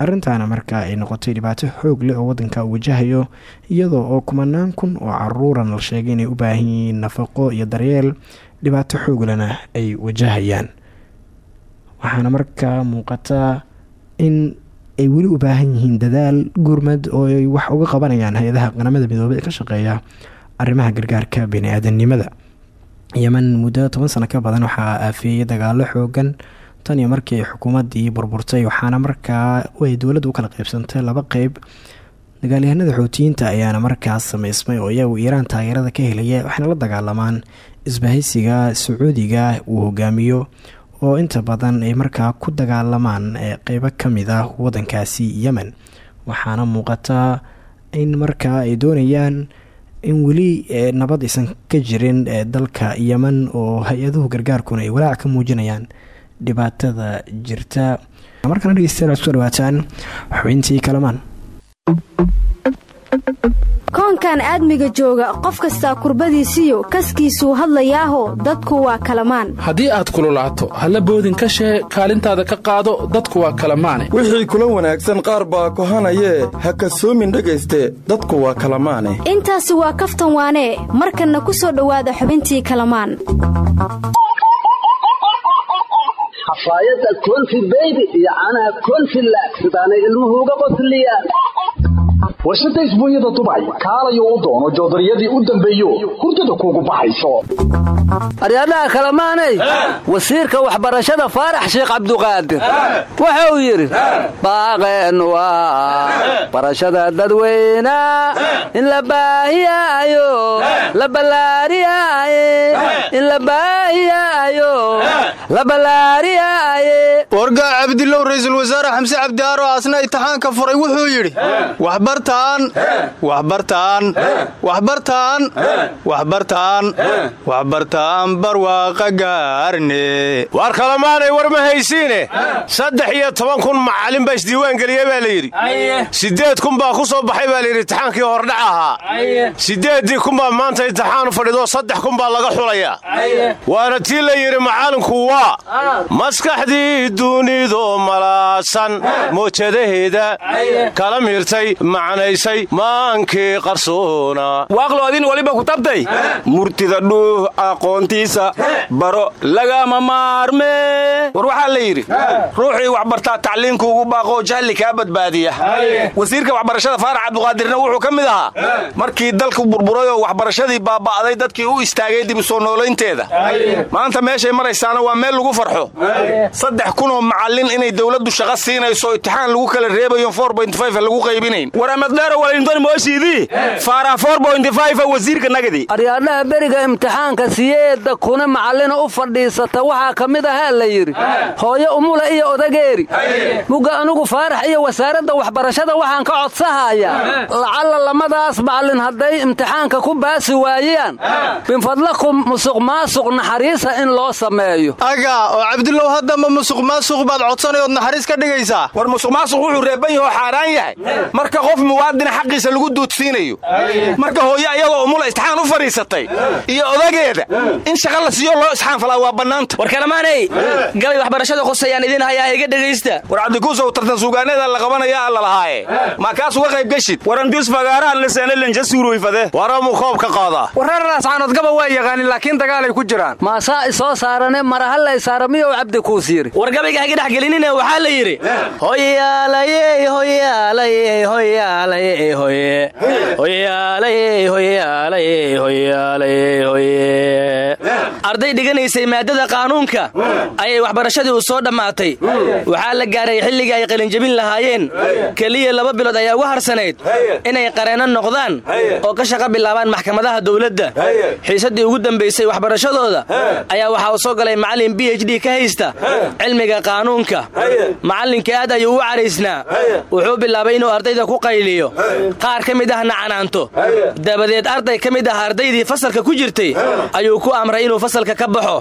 arrintaana markaa ay noqotay dhibaato xoog leh oo wadanka uu wajahayo iyadoo oo kumanaan kun oo caruuran la sheegay inay u baahan yihiin nafaqo iyo daryeel dhibaato xooglena ay wajahayaan. Waxaana markaa muuqataa in ay weli u baahan yihiin dadaal gurmad oo ay wax uga qabanayaan hay'adaha qaramada midoobey ee ka shaqeeya arrimaha gargaarka bani-aadamnimada yeman muddo toban sano ka badan waxaa aafeeyay dagaalo xoogan tan iyo markii xukuumaddii burburtay waxaana markaa ay dowladda u kala qeybsantay laba qeyb dagaalyahanada xoutiyiinta ayaana markaas sameysmay oo iyagu iiraan taageerada ka helaya waxayna la dagaalamaan isbahaysiga sacuudiga uu hogaamiyo oo inta badan ay markaa ku dagaalamaan qeybo ka mid ah wadankaasi yemen. Waxaana muuqataa in markaa ay doonayaan in weli nabad aysan ka jirin dalka yemen oo hay'aduhu gargaarkuna ay walaac ka muujinayaan dhibaatada jirta. Markana dhegeystayaal ad ku soo dhawaataan xubintii kalamaan. Koonkan aadmiga jooga qof kastaa kurbadiisiyo kaskiisuu hadlayaaho dadku waa kalamaan. Haddii aad kululaato halla boodin ka shee kaalintaada ka qaado dadku waa kalamaane. Wixii kula wanaagsan qaar baa kohanayee ha kasoomin dhegayste dadku waa kalamaane. Intaasi waa kaftan waanee markanna ku soo dhowaada xubintii kalamaan xafaayadda konfi beybi iyo caanaha konfi laag sidaanay ilmuhu uga qosliyaan warshada isbuunyada dubay kaalayo u doono joodariyadii u dambeeyo hurdada kuugu baxayso aryadhaha kalamaanay wasiirka waxbarashada faarax sheekh cabduqaadir wuxuu yidhi baaqeen waa barashada dadweyna in la baahiyaayo la ballaariyaaye in la baahiyaayo la ballaariyaaye wargaa cabdilow ra'iisul wasaare xamse cabdiaaro asna imtixaanka furay wuxuu yidhi waxbartaan. Waxbartaan. Waxbartaan. Waxbartaan. Waxbartaan barwaaqa gaarne. Waar kalamaanay war ma haysiine? Saddex iyo toban kun macallin baa isdiiwaan geliye baa la yidhi. Siddeed kun baa ku soo baxay baa layidhi imtixaankii hordhac ahaa. Siddeeddii kun baa maanta imtixaan u fadhido saddex kun baa laga xulayaa. Waana tii la yidhi macallinku waa maskaxdii dunidu malaasan muujadaheeda kala miirtay macnaysay maankii qarsoona. Waaqloodin waliba ku tabtay? Murtida dhuuh aqoontiisa baro lagama maarmee war waxaa la yidhi ruuxii waxbartaa tacliinku ugu baaqoo jahli kaa badbaadiya. Wasiirka waxbarashada faarax cabduqaadirna wuxuu ka mid ahaa markii dalku burburay oo waxbarashadii baaba'day dadkii u istaagay dib u soo noolaynteeda maanta meeshay maraysaana waa meel lagu farxo. Saddex kunoo macallin inay dowladdu shaqo siinayso imtixaan lagu kala reebayo lagu qaybinayn wasiirka nagadi. Aryaadhaha beriga imtixaanka siyeedda kuna macallina u fadhiisata waxaa ka mid ahaa la yidhi hooyo umula iyo odageeri. Mugga anugu faarax iyo wasaaradda waxbarashada waxaan ka codsahayaa lacalla lamadaas macallin hadday imtixaanka ku baasi waayaan. Binfadlakum musuq maasuq naxariisa in loo sameeyo. Aga oo cabdilow haddamba musuq maasuq baad codsanay ood naxariis ka dhigaysaa? War musuq maasuq wuxuu reeban yaho xaaraan yahay. Marka qof muwaadina xaqiisa lagu duudsiinayo. Marka hooyo ayagoo umula istixaan u fadhiisatay iyo odageeda in shaqa la siiyo loo isxaanfalaa waa bannaanta. War kalamaanay gabay waxbarashada qosayaan idin hayaa iga dhegaysta war cabdikuusow tartan suugaaneeda la qabanaya alla lahaaye. Maa kaas uga qayb geshid? Warandius fagaarahan liseenilinja suurweyfade waramu koob ka qaadaa. Warararaascaanood gaba waa yaqaanin laakiin dagaalay ku jiraan. Maasaa isoo saarane marahallay saara miyow cabdikuus yidhi war gabayga haga dhex gelinine waxaa la yidhi arday dhiganaysay maadada qaanuunka. Ayay waxbarashadii u soo dhammaatay. Waxaa la gaaray xilligii ay qalinjabin lahaayeen. Keliya laba bilood ayaa uga harsanayd inay qareenno noqdaan oo ka shaqo bilaabaan maxkamadaha dowladda. Xiisaddii ugu dambaysay waxbarashadooda ayaa waxaa uu soo galay macallin b h ka haysta cilmiga qaanuunka. Macallinka aad ayuu u caraysnaa. Wuxuu bilaabay inuu ardayda ku qayliyo qaar ka mid ahna canaanto dabadeed arday ka mid ah ardaydii fasalka ku jirtay ayuu ku amray inuu fasalka ka baxo.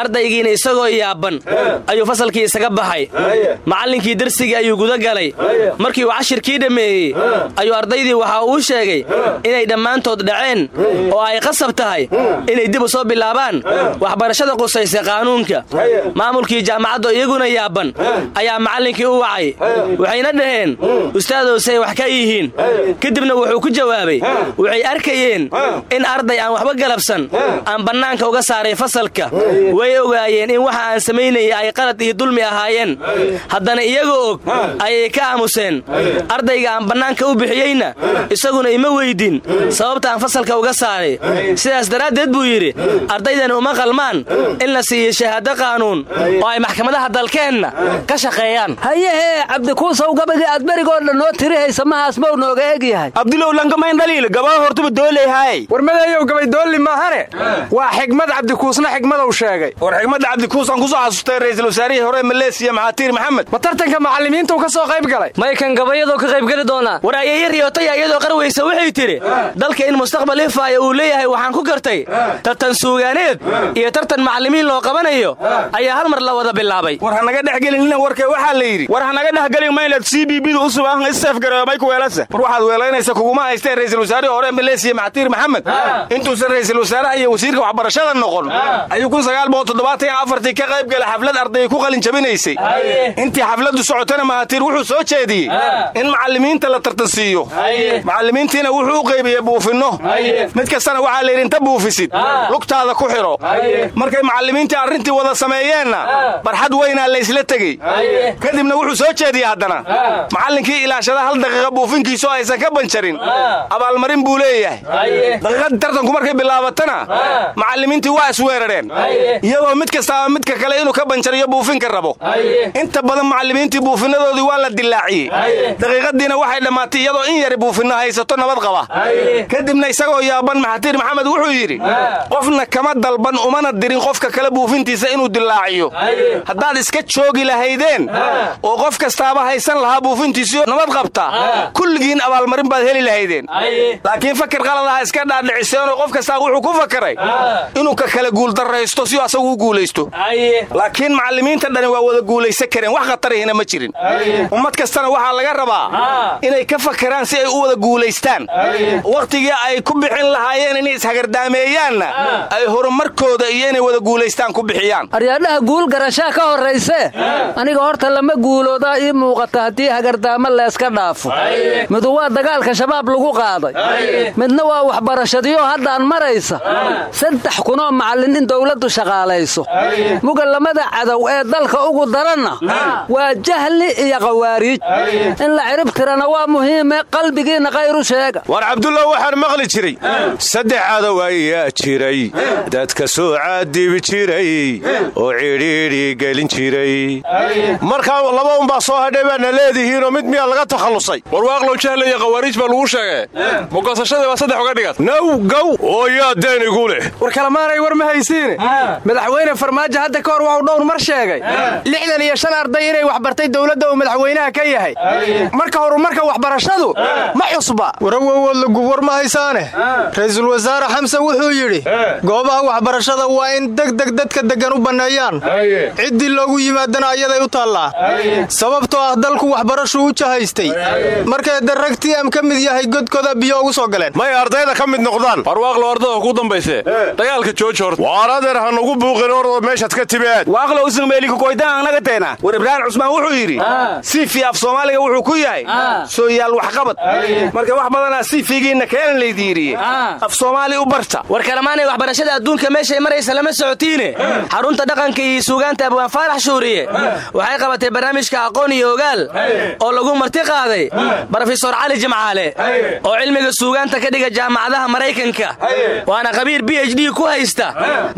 Ardaygiina isagoo yaaban ayuu fasalkii isaga baxay. Macallinkii darsigii ayuu guda galay. Markii uu cashirkii dhammeeyey ayuu ardaydii waxa uu sheegay inay dhammaantood dhaceen oo ay qasab tahay inay dib u soo bilaabaan waxbarashada qusaysa qaanuunka. Maamulkii jaamacadda iyaguna yaaban ayaa macallinkii u wacay. Waxayna dhaheen ustaadowsay wax ka yihiin kadibna wuxuu ku jawaabay waxay arkayeen in arday aan waxba galabsan aan bannaanka uga saaray fasalka. Way ogaayeen in waxa aan samaynayay ay qalad iyo dulmi ahaayeen. Haddana iyagoo og ayay ka aamuseen ardayga aan bannaanka u bixiyeyna isaguna ima weydin sababta aan fasalka uga saaray. Sidaas daraaddeed buu yidhi ardaydan uma qalmaan in la siiyo shahaado qaanuun oo ay maxkamadaha dalkeenna ka shaqeeyaan. Hayehee cabdikuusow gabagii aad berigood dhan noo tirihaysa mahaas mau nooga eg yahay. Abdulow lankamayn dhaliil gabaa hortuba dooleyhaay warmadeeyow gabay doolli maahane waa xigmad cabdikuusna xigmadow sheegay. War xigmadda cabdikuusaan ku soo xasustay ra'iisul wasaarihii hore maleesiya maxaatiir maxamed. Ma tartanka macallimiintuu ka soo qayb galay? Maykan gabayadoo ka qaybgeli doonaa? War ayeeye riyootaya iyadoo qarwaysa waxay tidhi dalka in mustaqbal ifaaya uu leeyahay waxaan ku gartay tartan suugaaneed iyo tartan macallimiin loo qabanayo. Ayaa hal mar la wada bilaabay. War hanaga dhexgelinina warkee waxaa la yidhi war hanaga dhexgelin maynaad c b bdu u subaahan isseefgareemay ku weelase war waxaad weelaynaysa kuguma haysteen ra'iisul wasaarihii hore maleesiya maxatiir maxamed. Intuusan ra'iisul wasaaraha iyo wasiirka waxbarashada noqon. Ayuu tii ka qayb galay xaflad ardayay ku qalin jabinaysay. Intii xafladdu socotana mahatiir wuxuu soo jeediyey in macallimiinta la tartansiiyo. Macallimiintiina wuxuu u qaybiyey buufinno. Mid kastana waxaa la yidhi inta buufisid lugtaada ku xidho markay macallimiintii arrintii wada sameeyeenna barxad weynaa laysla tegey. Kadibna wuxuu soo jeediyey haddana. Macallinkii ilaashada hal daqiiqa buufinkiisu aysan ka banjarin. Abaalmarin buu leeyahay. Daqiiqadii tartanku markay bilaabatana macallimiintii waa isweerareen iyagoo mid kastaaba midka kale inuu ka banjariyo buufinka rabo. Inta badan macallimiintii buufinadoodii waa la dilaaciyey. Daqiiqadiina waxay dhammaatay iyadoo in yari buufinno haysato nabad qaba. Kadibna isagoo yaaban maxatiir maxamed wuxuu yidhi qofna kama dalban umana dirin qofka kale buufintiisa inuu dilaaciyo. Haddaad iska joogi lahaydeen oo qof kastaaba haysan lahaa buufintiisio nabad qabta kulligiin abaalmarin baad heli lahaydeen. Laakiin fakar qaladaha iska dhaadhiciseenoo qof kastaa wuxuu ku fakaray inuu ka kale guuldarraysto si asagu u guulaysto. Laakiin macallimiinta dhani waa wada guulaysan kareen wax khatarihina ma jirin. Ummad kastana waxaa laga rabaa inay ka fakaraan si ay u wada guulaystaan. Wakhtigii ay ku bixin lahaayeen inay ishagardaameeyaanna ay horumarkooda iyo inay wada guulaystaan ku bixiyaan. Aryaadhaha guul garashaa ka horrayse aniga horta lama guuloodaa ii muuqata haddii hagardaamo leeska dhaafo midu waa dagaalka shabaab lagu qaaday. Midna waa waxbarashadiyo haddaan maraysa. Saddex kunoo macallin in dowladdu shaqaalayso. Muga lamada cadow ee dalka ugu daranna waa jahli iyo qawaariij in la cirib tirana waa muhiime qalbigiinna khayru sheega. War cabdullah waxaan maqli jiray. Saddex cadow ayaa jiray. Dadka soo caadibi jiray. Oo cidhiidhi gelin jiray. Markaa laba unbaa soo hadhay baadna leedihiinoo mid miyaa laga takhallusay warwaaqlow jahle iyo khawaariij baa lagu sheegay. Mugoosashadii waa saddex uga dhigat now gow oo yaa deen igu leh war kalemaanay war ma haysiine madaxweyne farmaajo hadda ka hor waxuu dhowr mar sheegay. Lixdan iyo shan arday inay waxbartay dowladda uu madaxweynaha ka yahay. Marka horumarka waxbarashadu ma cusba. Warawowoodlagub war ma haysaane. Ra'iisul wasaare xamsan wuxuu yidhi goobaha waxbarashada waa in degdeg dadka deggan u banneeyaan. Ciddii loogu yimaadana ayaday u taallaa. Sababtoo ah dalku waxbarashuu u jahaystay markay daragtii am ka mid yahay godkooda biyo ugu soo galeen. May ardayda ka mid noqdaan. Warwaaqlo ardada ku dambayse. Dagaalka jooji horta waar adeer ha nugu buuqin ordoo meeshaad ka timaad waaqlo usnagmeelikakoytaan annaga teena war ibraahim cusmaan wuxuu yidhi sifi af soomaaliga wuxuu ku yahay. Soo yaal waxqabad marka wax badanaa sifigiinna keenan laydiiriye af soomaali u barta. War kalamaanay waxbarashada adduunka meeshay maraysa lama socotiine xarunta dhaqanka iyo suugaanta abwaan faarax shuuriye. Waxay qabatay barnaamijka aqoon iyo ogaal oo lagu marti qaaday brofesor cali jimcaale oo cilmiga suugaanta ka dhiga jaamacadaha maraykanka waana khabiir b h d ku haysta.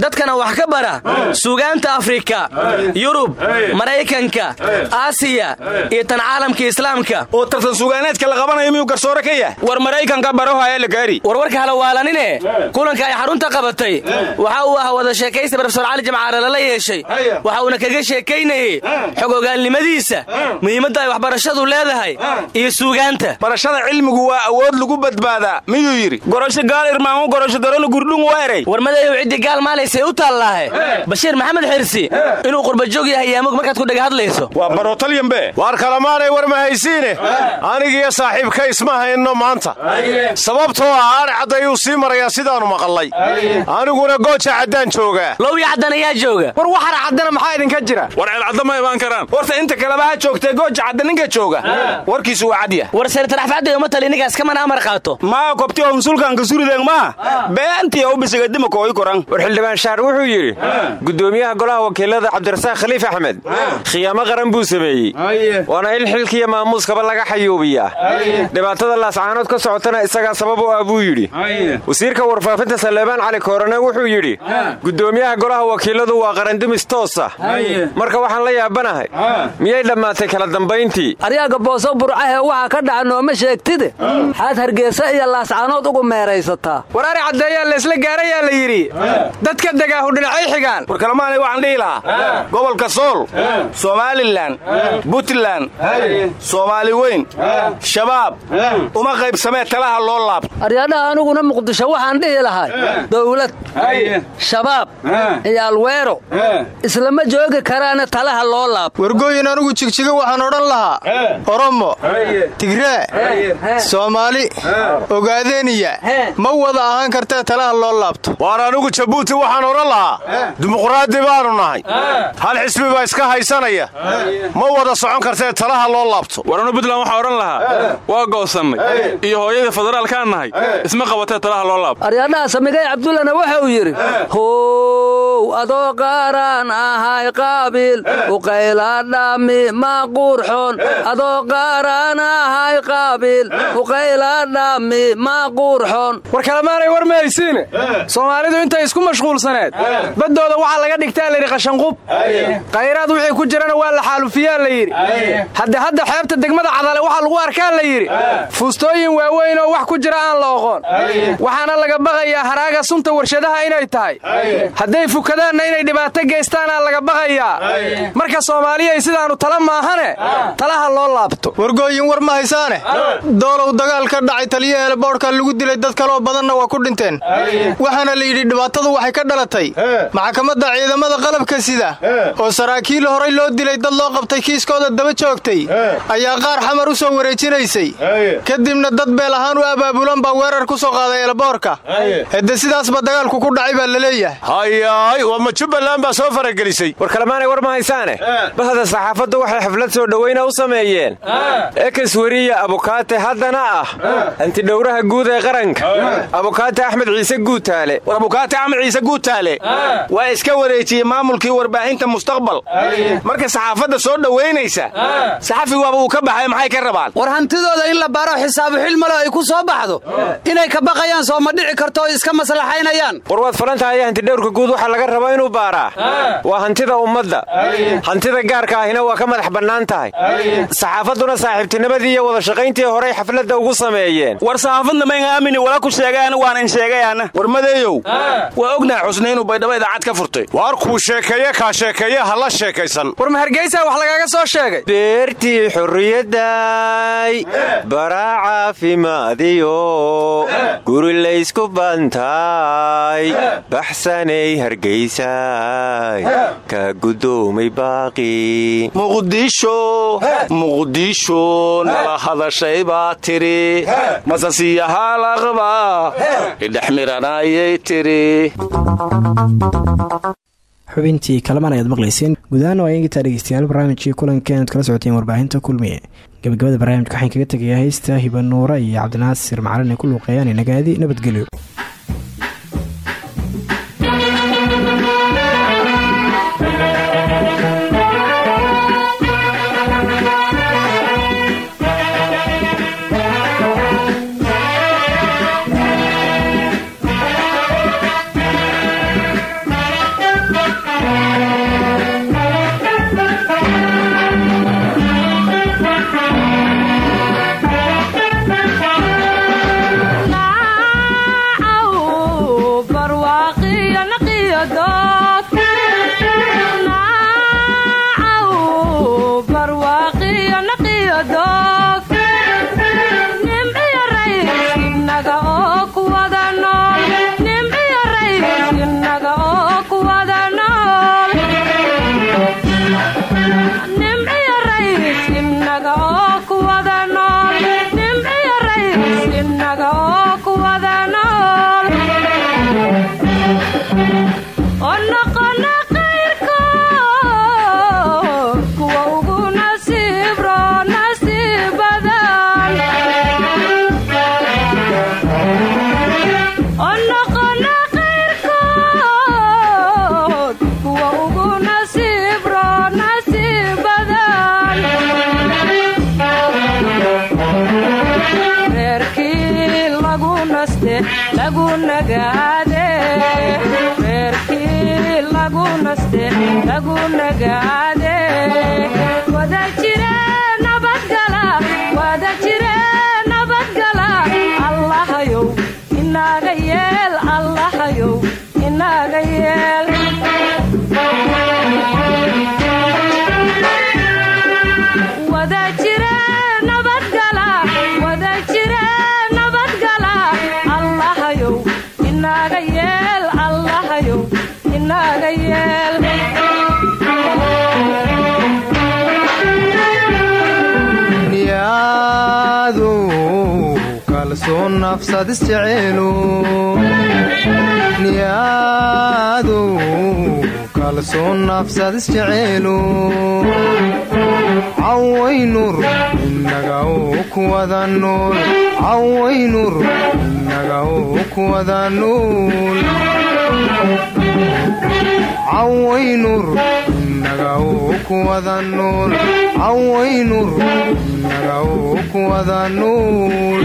Dadkana wax ka bara. Suugaanta afrika yurub maraykanka aasiya iyo tan caalamka islaamka. Oo tartan sugaaneedka la qabanayo miyuu garsoore ka yahay? War maraykanka barohaya la gaari. Warwarka halawaalanine kulanka ay xarunta qabatay. Waxa uu ah wada sheekaysta brofesor cali jamcaale lala yeeshay. Waxa uuna kaga sheekaynayey xog ogaalnimadiisa muhiimadda ay waxbarashadu leedahay iyo suugaanta. Barashada cilmigu waa awood lagu badbaadaa miyuu yidhi? Gorosho gaal irmaangu gorosho darona gurdhun weeray warmadayow ciddii gaal maalaysay u taallaahe bashiir maxamed xirsi inuu qurbajoog yahay yaamog markaad ku dhaga hadlayso. Waa barootalyambe waar kalamaanay war mahaysiine anigiyo saaxiibka isma hayno maanta. Sababtoo ah aadhe caddayuu sii marayaa sidaannu maqallay. Aniguna gooja caddaan joogaa lowya caddan ayaa jooga. War waxara caddana maxaa idinka jira? War ceelcadda ma imaan karaan. Horta inta kaleba ha joogtee gooja cadda ninka jooga. Warkiisu waa war seertaraxfadday uma tali ninkaas kamana amar qaato. Maa kobti oo msulkaanka surideen maa beentii oo bisigadimaka oy koran. War xildhibaan shaar wuxuu yidhi gudoomiyaha golaha wakiilada cabdirasaaq khaliif axmed khiyaamo qaran buu sameeyey. Waana il xilkiiyo maamuuskaba laga xayuubiyaa. Dhibaatada laascaanood ka socotana isagaa sabab u ah buu yidhi. Wasiirka warfaafinta saleebaan cali koorane wuxuu yidhi gudoomiyaha golaha wakiiladu waa qarandumis toosa. Marka waxaan la yaabanahay miyay dhammaatay kala dambayntii waxaa ka dhaca nooma sheegtide xaad hargeysa iyo laascaanood ugu meeraysataa war ari caddeeyaa laysla gaarayaa la yidhi. Dadka degaahu dhinacay xigaan. War kalamaanay waxaan dhihi lahaa. Gobolka sool somalilan puntland soomaali weyn shabaab uma qaybsamee talaha loo laabto aryadhaha aniguna muqdisho waxaan dhihi lahay dowlad shabaab iyo alweero islama joogi karaane talaha loo laabto wargooyin anigu jigjigo waxaan odhan lahaa. Oromo tigree soomaali ogaadeeniya ma wada ahaan kartee talaha loo laabto. Waar anigu jabuuti waxaan odhan lahaa. Dimuqraadi baannu nahay. Hal xisbi baa iska haysanaya. Ma wada socon kartee talaha loo laabto. War anu buntland waxaa odhan lahaa. Waa goosannay iyo hooyadii federaalkaan nahay. Isma qabatee talaha loo laabto. Aryadhaha samigay cabdullana waxa uu yidhi how adoo qaaraan ahay qaabiil uqayladhami ma quurxoon adoo qaaraan ahay qaabiil uqayladhami ma quurxoon war kalemaanay war mahaysiine soomaalidu intay isku mashquulsaneed baddooda waxaa laga dhigtaa layidhi qashanqub. Khayraad wixii ku jirana waa la xaalufiyaa la yidhi. Hadde hadda xeebta degmada cadale waxaa lagu arkaa la yidhi. Fuustooyin waaweyn oo wax ku jira aan la oqoon. Waxaana laga baqayaa haraaga sunta warshadaha inay tahay. Hadday fukadaanna inay dhibaato geystaanaa laga baqayaa. Marka soomaaliyay sidaannu tala maahane talaha loo laabto. Wargooyin war ma haysaane doolow dagaal ka dhacay taliyaheele boodhka lagu dilay dad kaloo badanna waa ku dhinteen. Waxaana la yidhi dhibaatadu waxay ka dhalatay maxkamadda ciidamada qalabka sida oo saraakiil horay loo dilay dad loo qabtay kiiskooda daba joogtay ayaa qaar xamar u soo wareejinaysay. Kadibna dad beel ahaan u abaabulan baa weerar ku soo qaaday eelaboorka hedde sidaasba dagaalku ku dhacay baa la leeyahay. Hayaay waa ma jubbaland baa soo faragelisay. War kalemaanay war ma haysaane bahda saxaafaddu waxay xaflad soo dhowayna u sameeyeen ekes weriya abukaate haddana ah. Antidhowraha guud ee qaranka. Abukaate axmed ciise guutaale. Abukaate axmed ciise guutaale. Waa iska wareejiyey maamulkii warbaahinta mustaqbal. Marka saxaafadda soo dhowaynaysa saxafi waaba uu ka baxay maxay ka rabaan? War hantidooda in la baaro xisaabu xilmalo ay ku soo baxdo? Inay ka baqayaan soo ma dhici karto oo iska maslaxaynayaan? War waad falan tahay hantidhowrka guud waxaa laga rabaa inuu baaraa waa hantida ummadda. Hantida gaarka ahina waa ka madax bannaan tahay saxaafadduna saaxiibtinimadii iyo wada shaqayntii horey xafladda ugu sameeyeen. War saxaafadna mayn aamini wala ku sheegaan waan in sheegayaana war madeeyow waa ognaha xusne inuu baydhabo idaacad ka furtay. Waar kuu sheekeeye kaa sheekeeye ha la sheekaysan. War mahargeysa wax lagaaga soo sheegay? Beertii xurriyadday baraa caafimaadiyo guri laysku bantaay baxsanay hargeysay ka gudoomay baaqi. Muqdisho muqdisho nala hadashay baa tiri. Masasiyahalaqba idhexmiranayay tiri. Xubintii kalamaan ayaad maqlayseen. Gudahaan waa eegitaa dhegeystayaal barnaamijkii kulanka inaad kala socoteen warbaahinta kulmiye. Gabagabada barnaamijka waxaan kaga tegayaa heysta hibanuura iyo cabdinaasir macalin ay ku luuqeeyaan nagaadi nabadgelyo lagu nafsad isjeceelu niyaadu kalsoon nafsad isjeceelu cawaynur inaga kuwada nool cawaynur inaga kuwada nool cawaynur inaga kuwada nool cawaynur inaga kuwada nool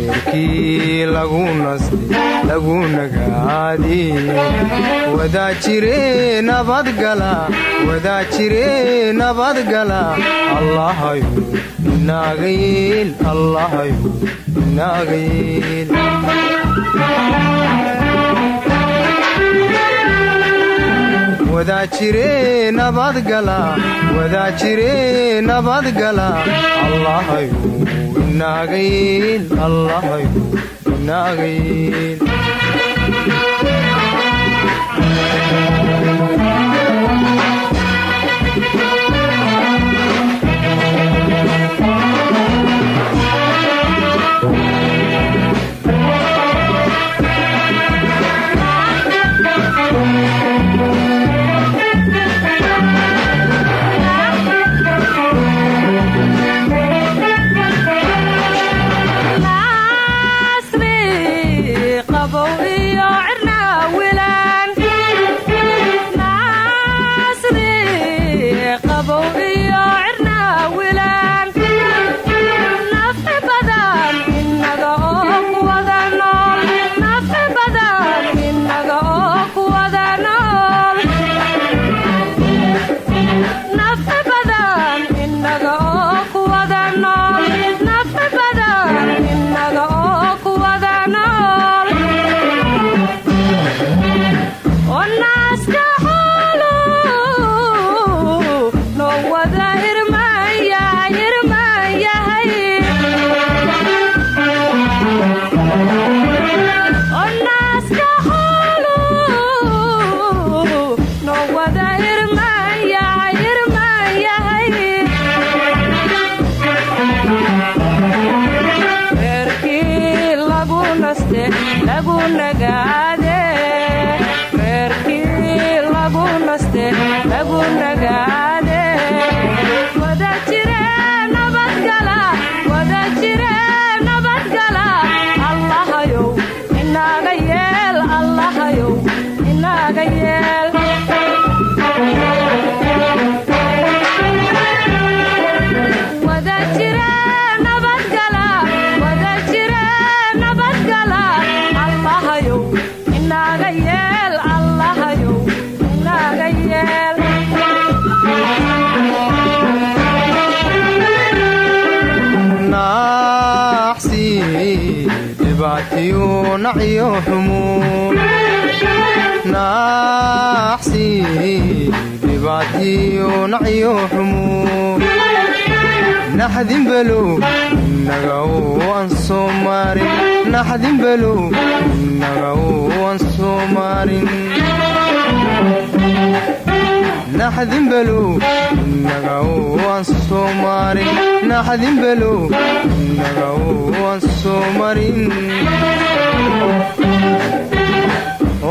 reerkii lagu naste lagu nagaadi wadaa jire nabadgala wadaa jire nabadgala allahayo inaaga yeel allahayo inaaga yeel wadaa jire nabadgala wadaa jire nabadgala allahayo naaxsi dhibaatiyo nacyo xumo naxdin below inaga waan soo maarin naxdin below inaga waan soo maarin naxdin below inaga waan soo maarin naxdin below inaga waan soo marin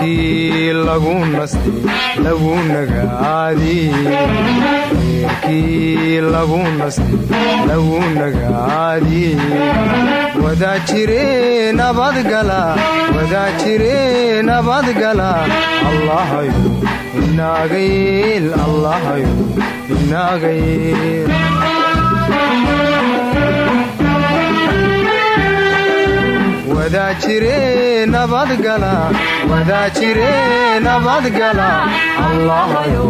eerkii lagu nastay lagu nabadgala wadaa jire nabadgala allahayo inaagayeel allahayo inaagayeel wadaa jire nabadgala wadaa jire nabadgala allahayo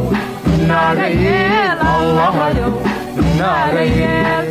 inaagayeel allahayo inaagayeel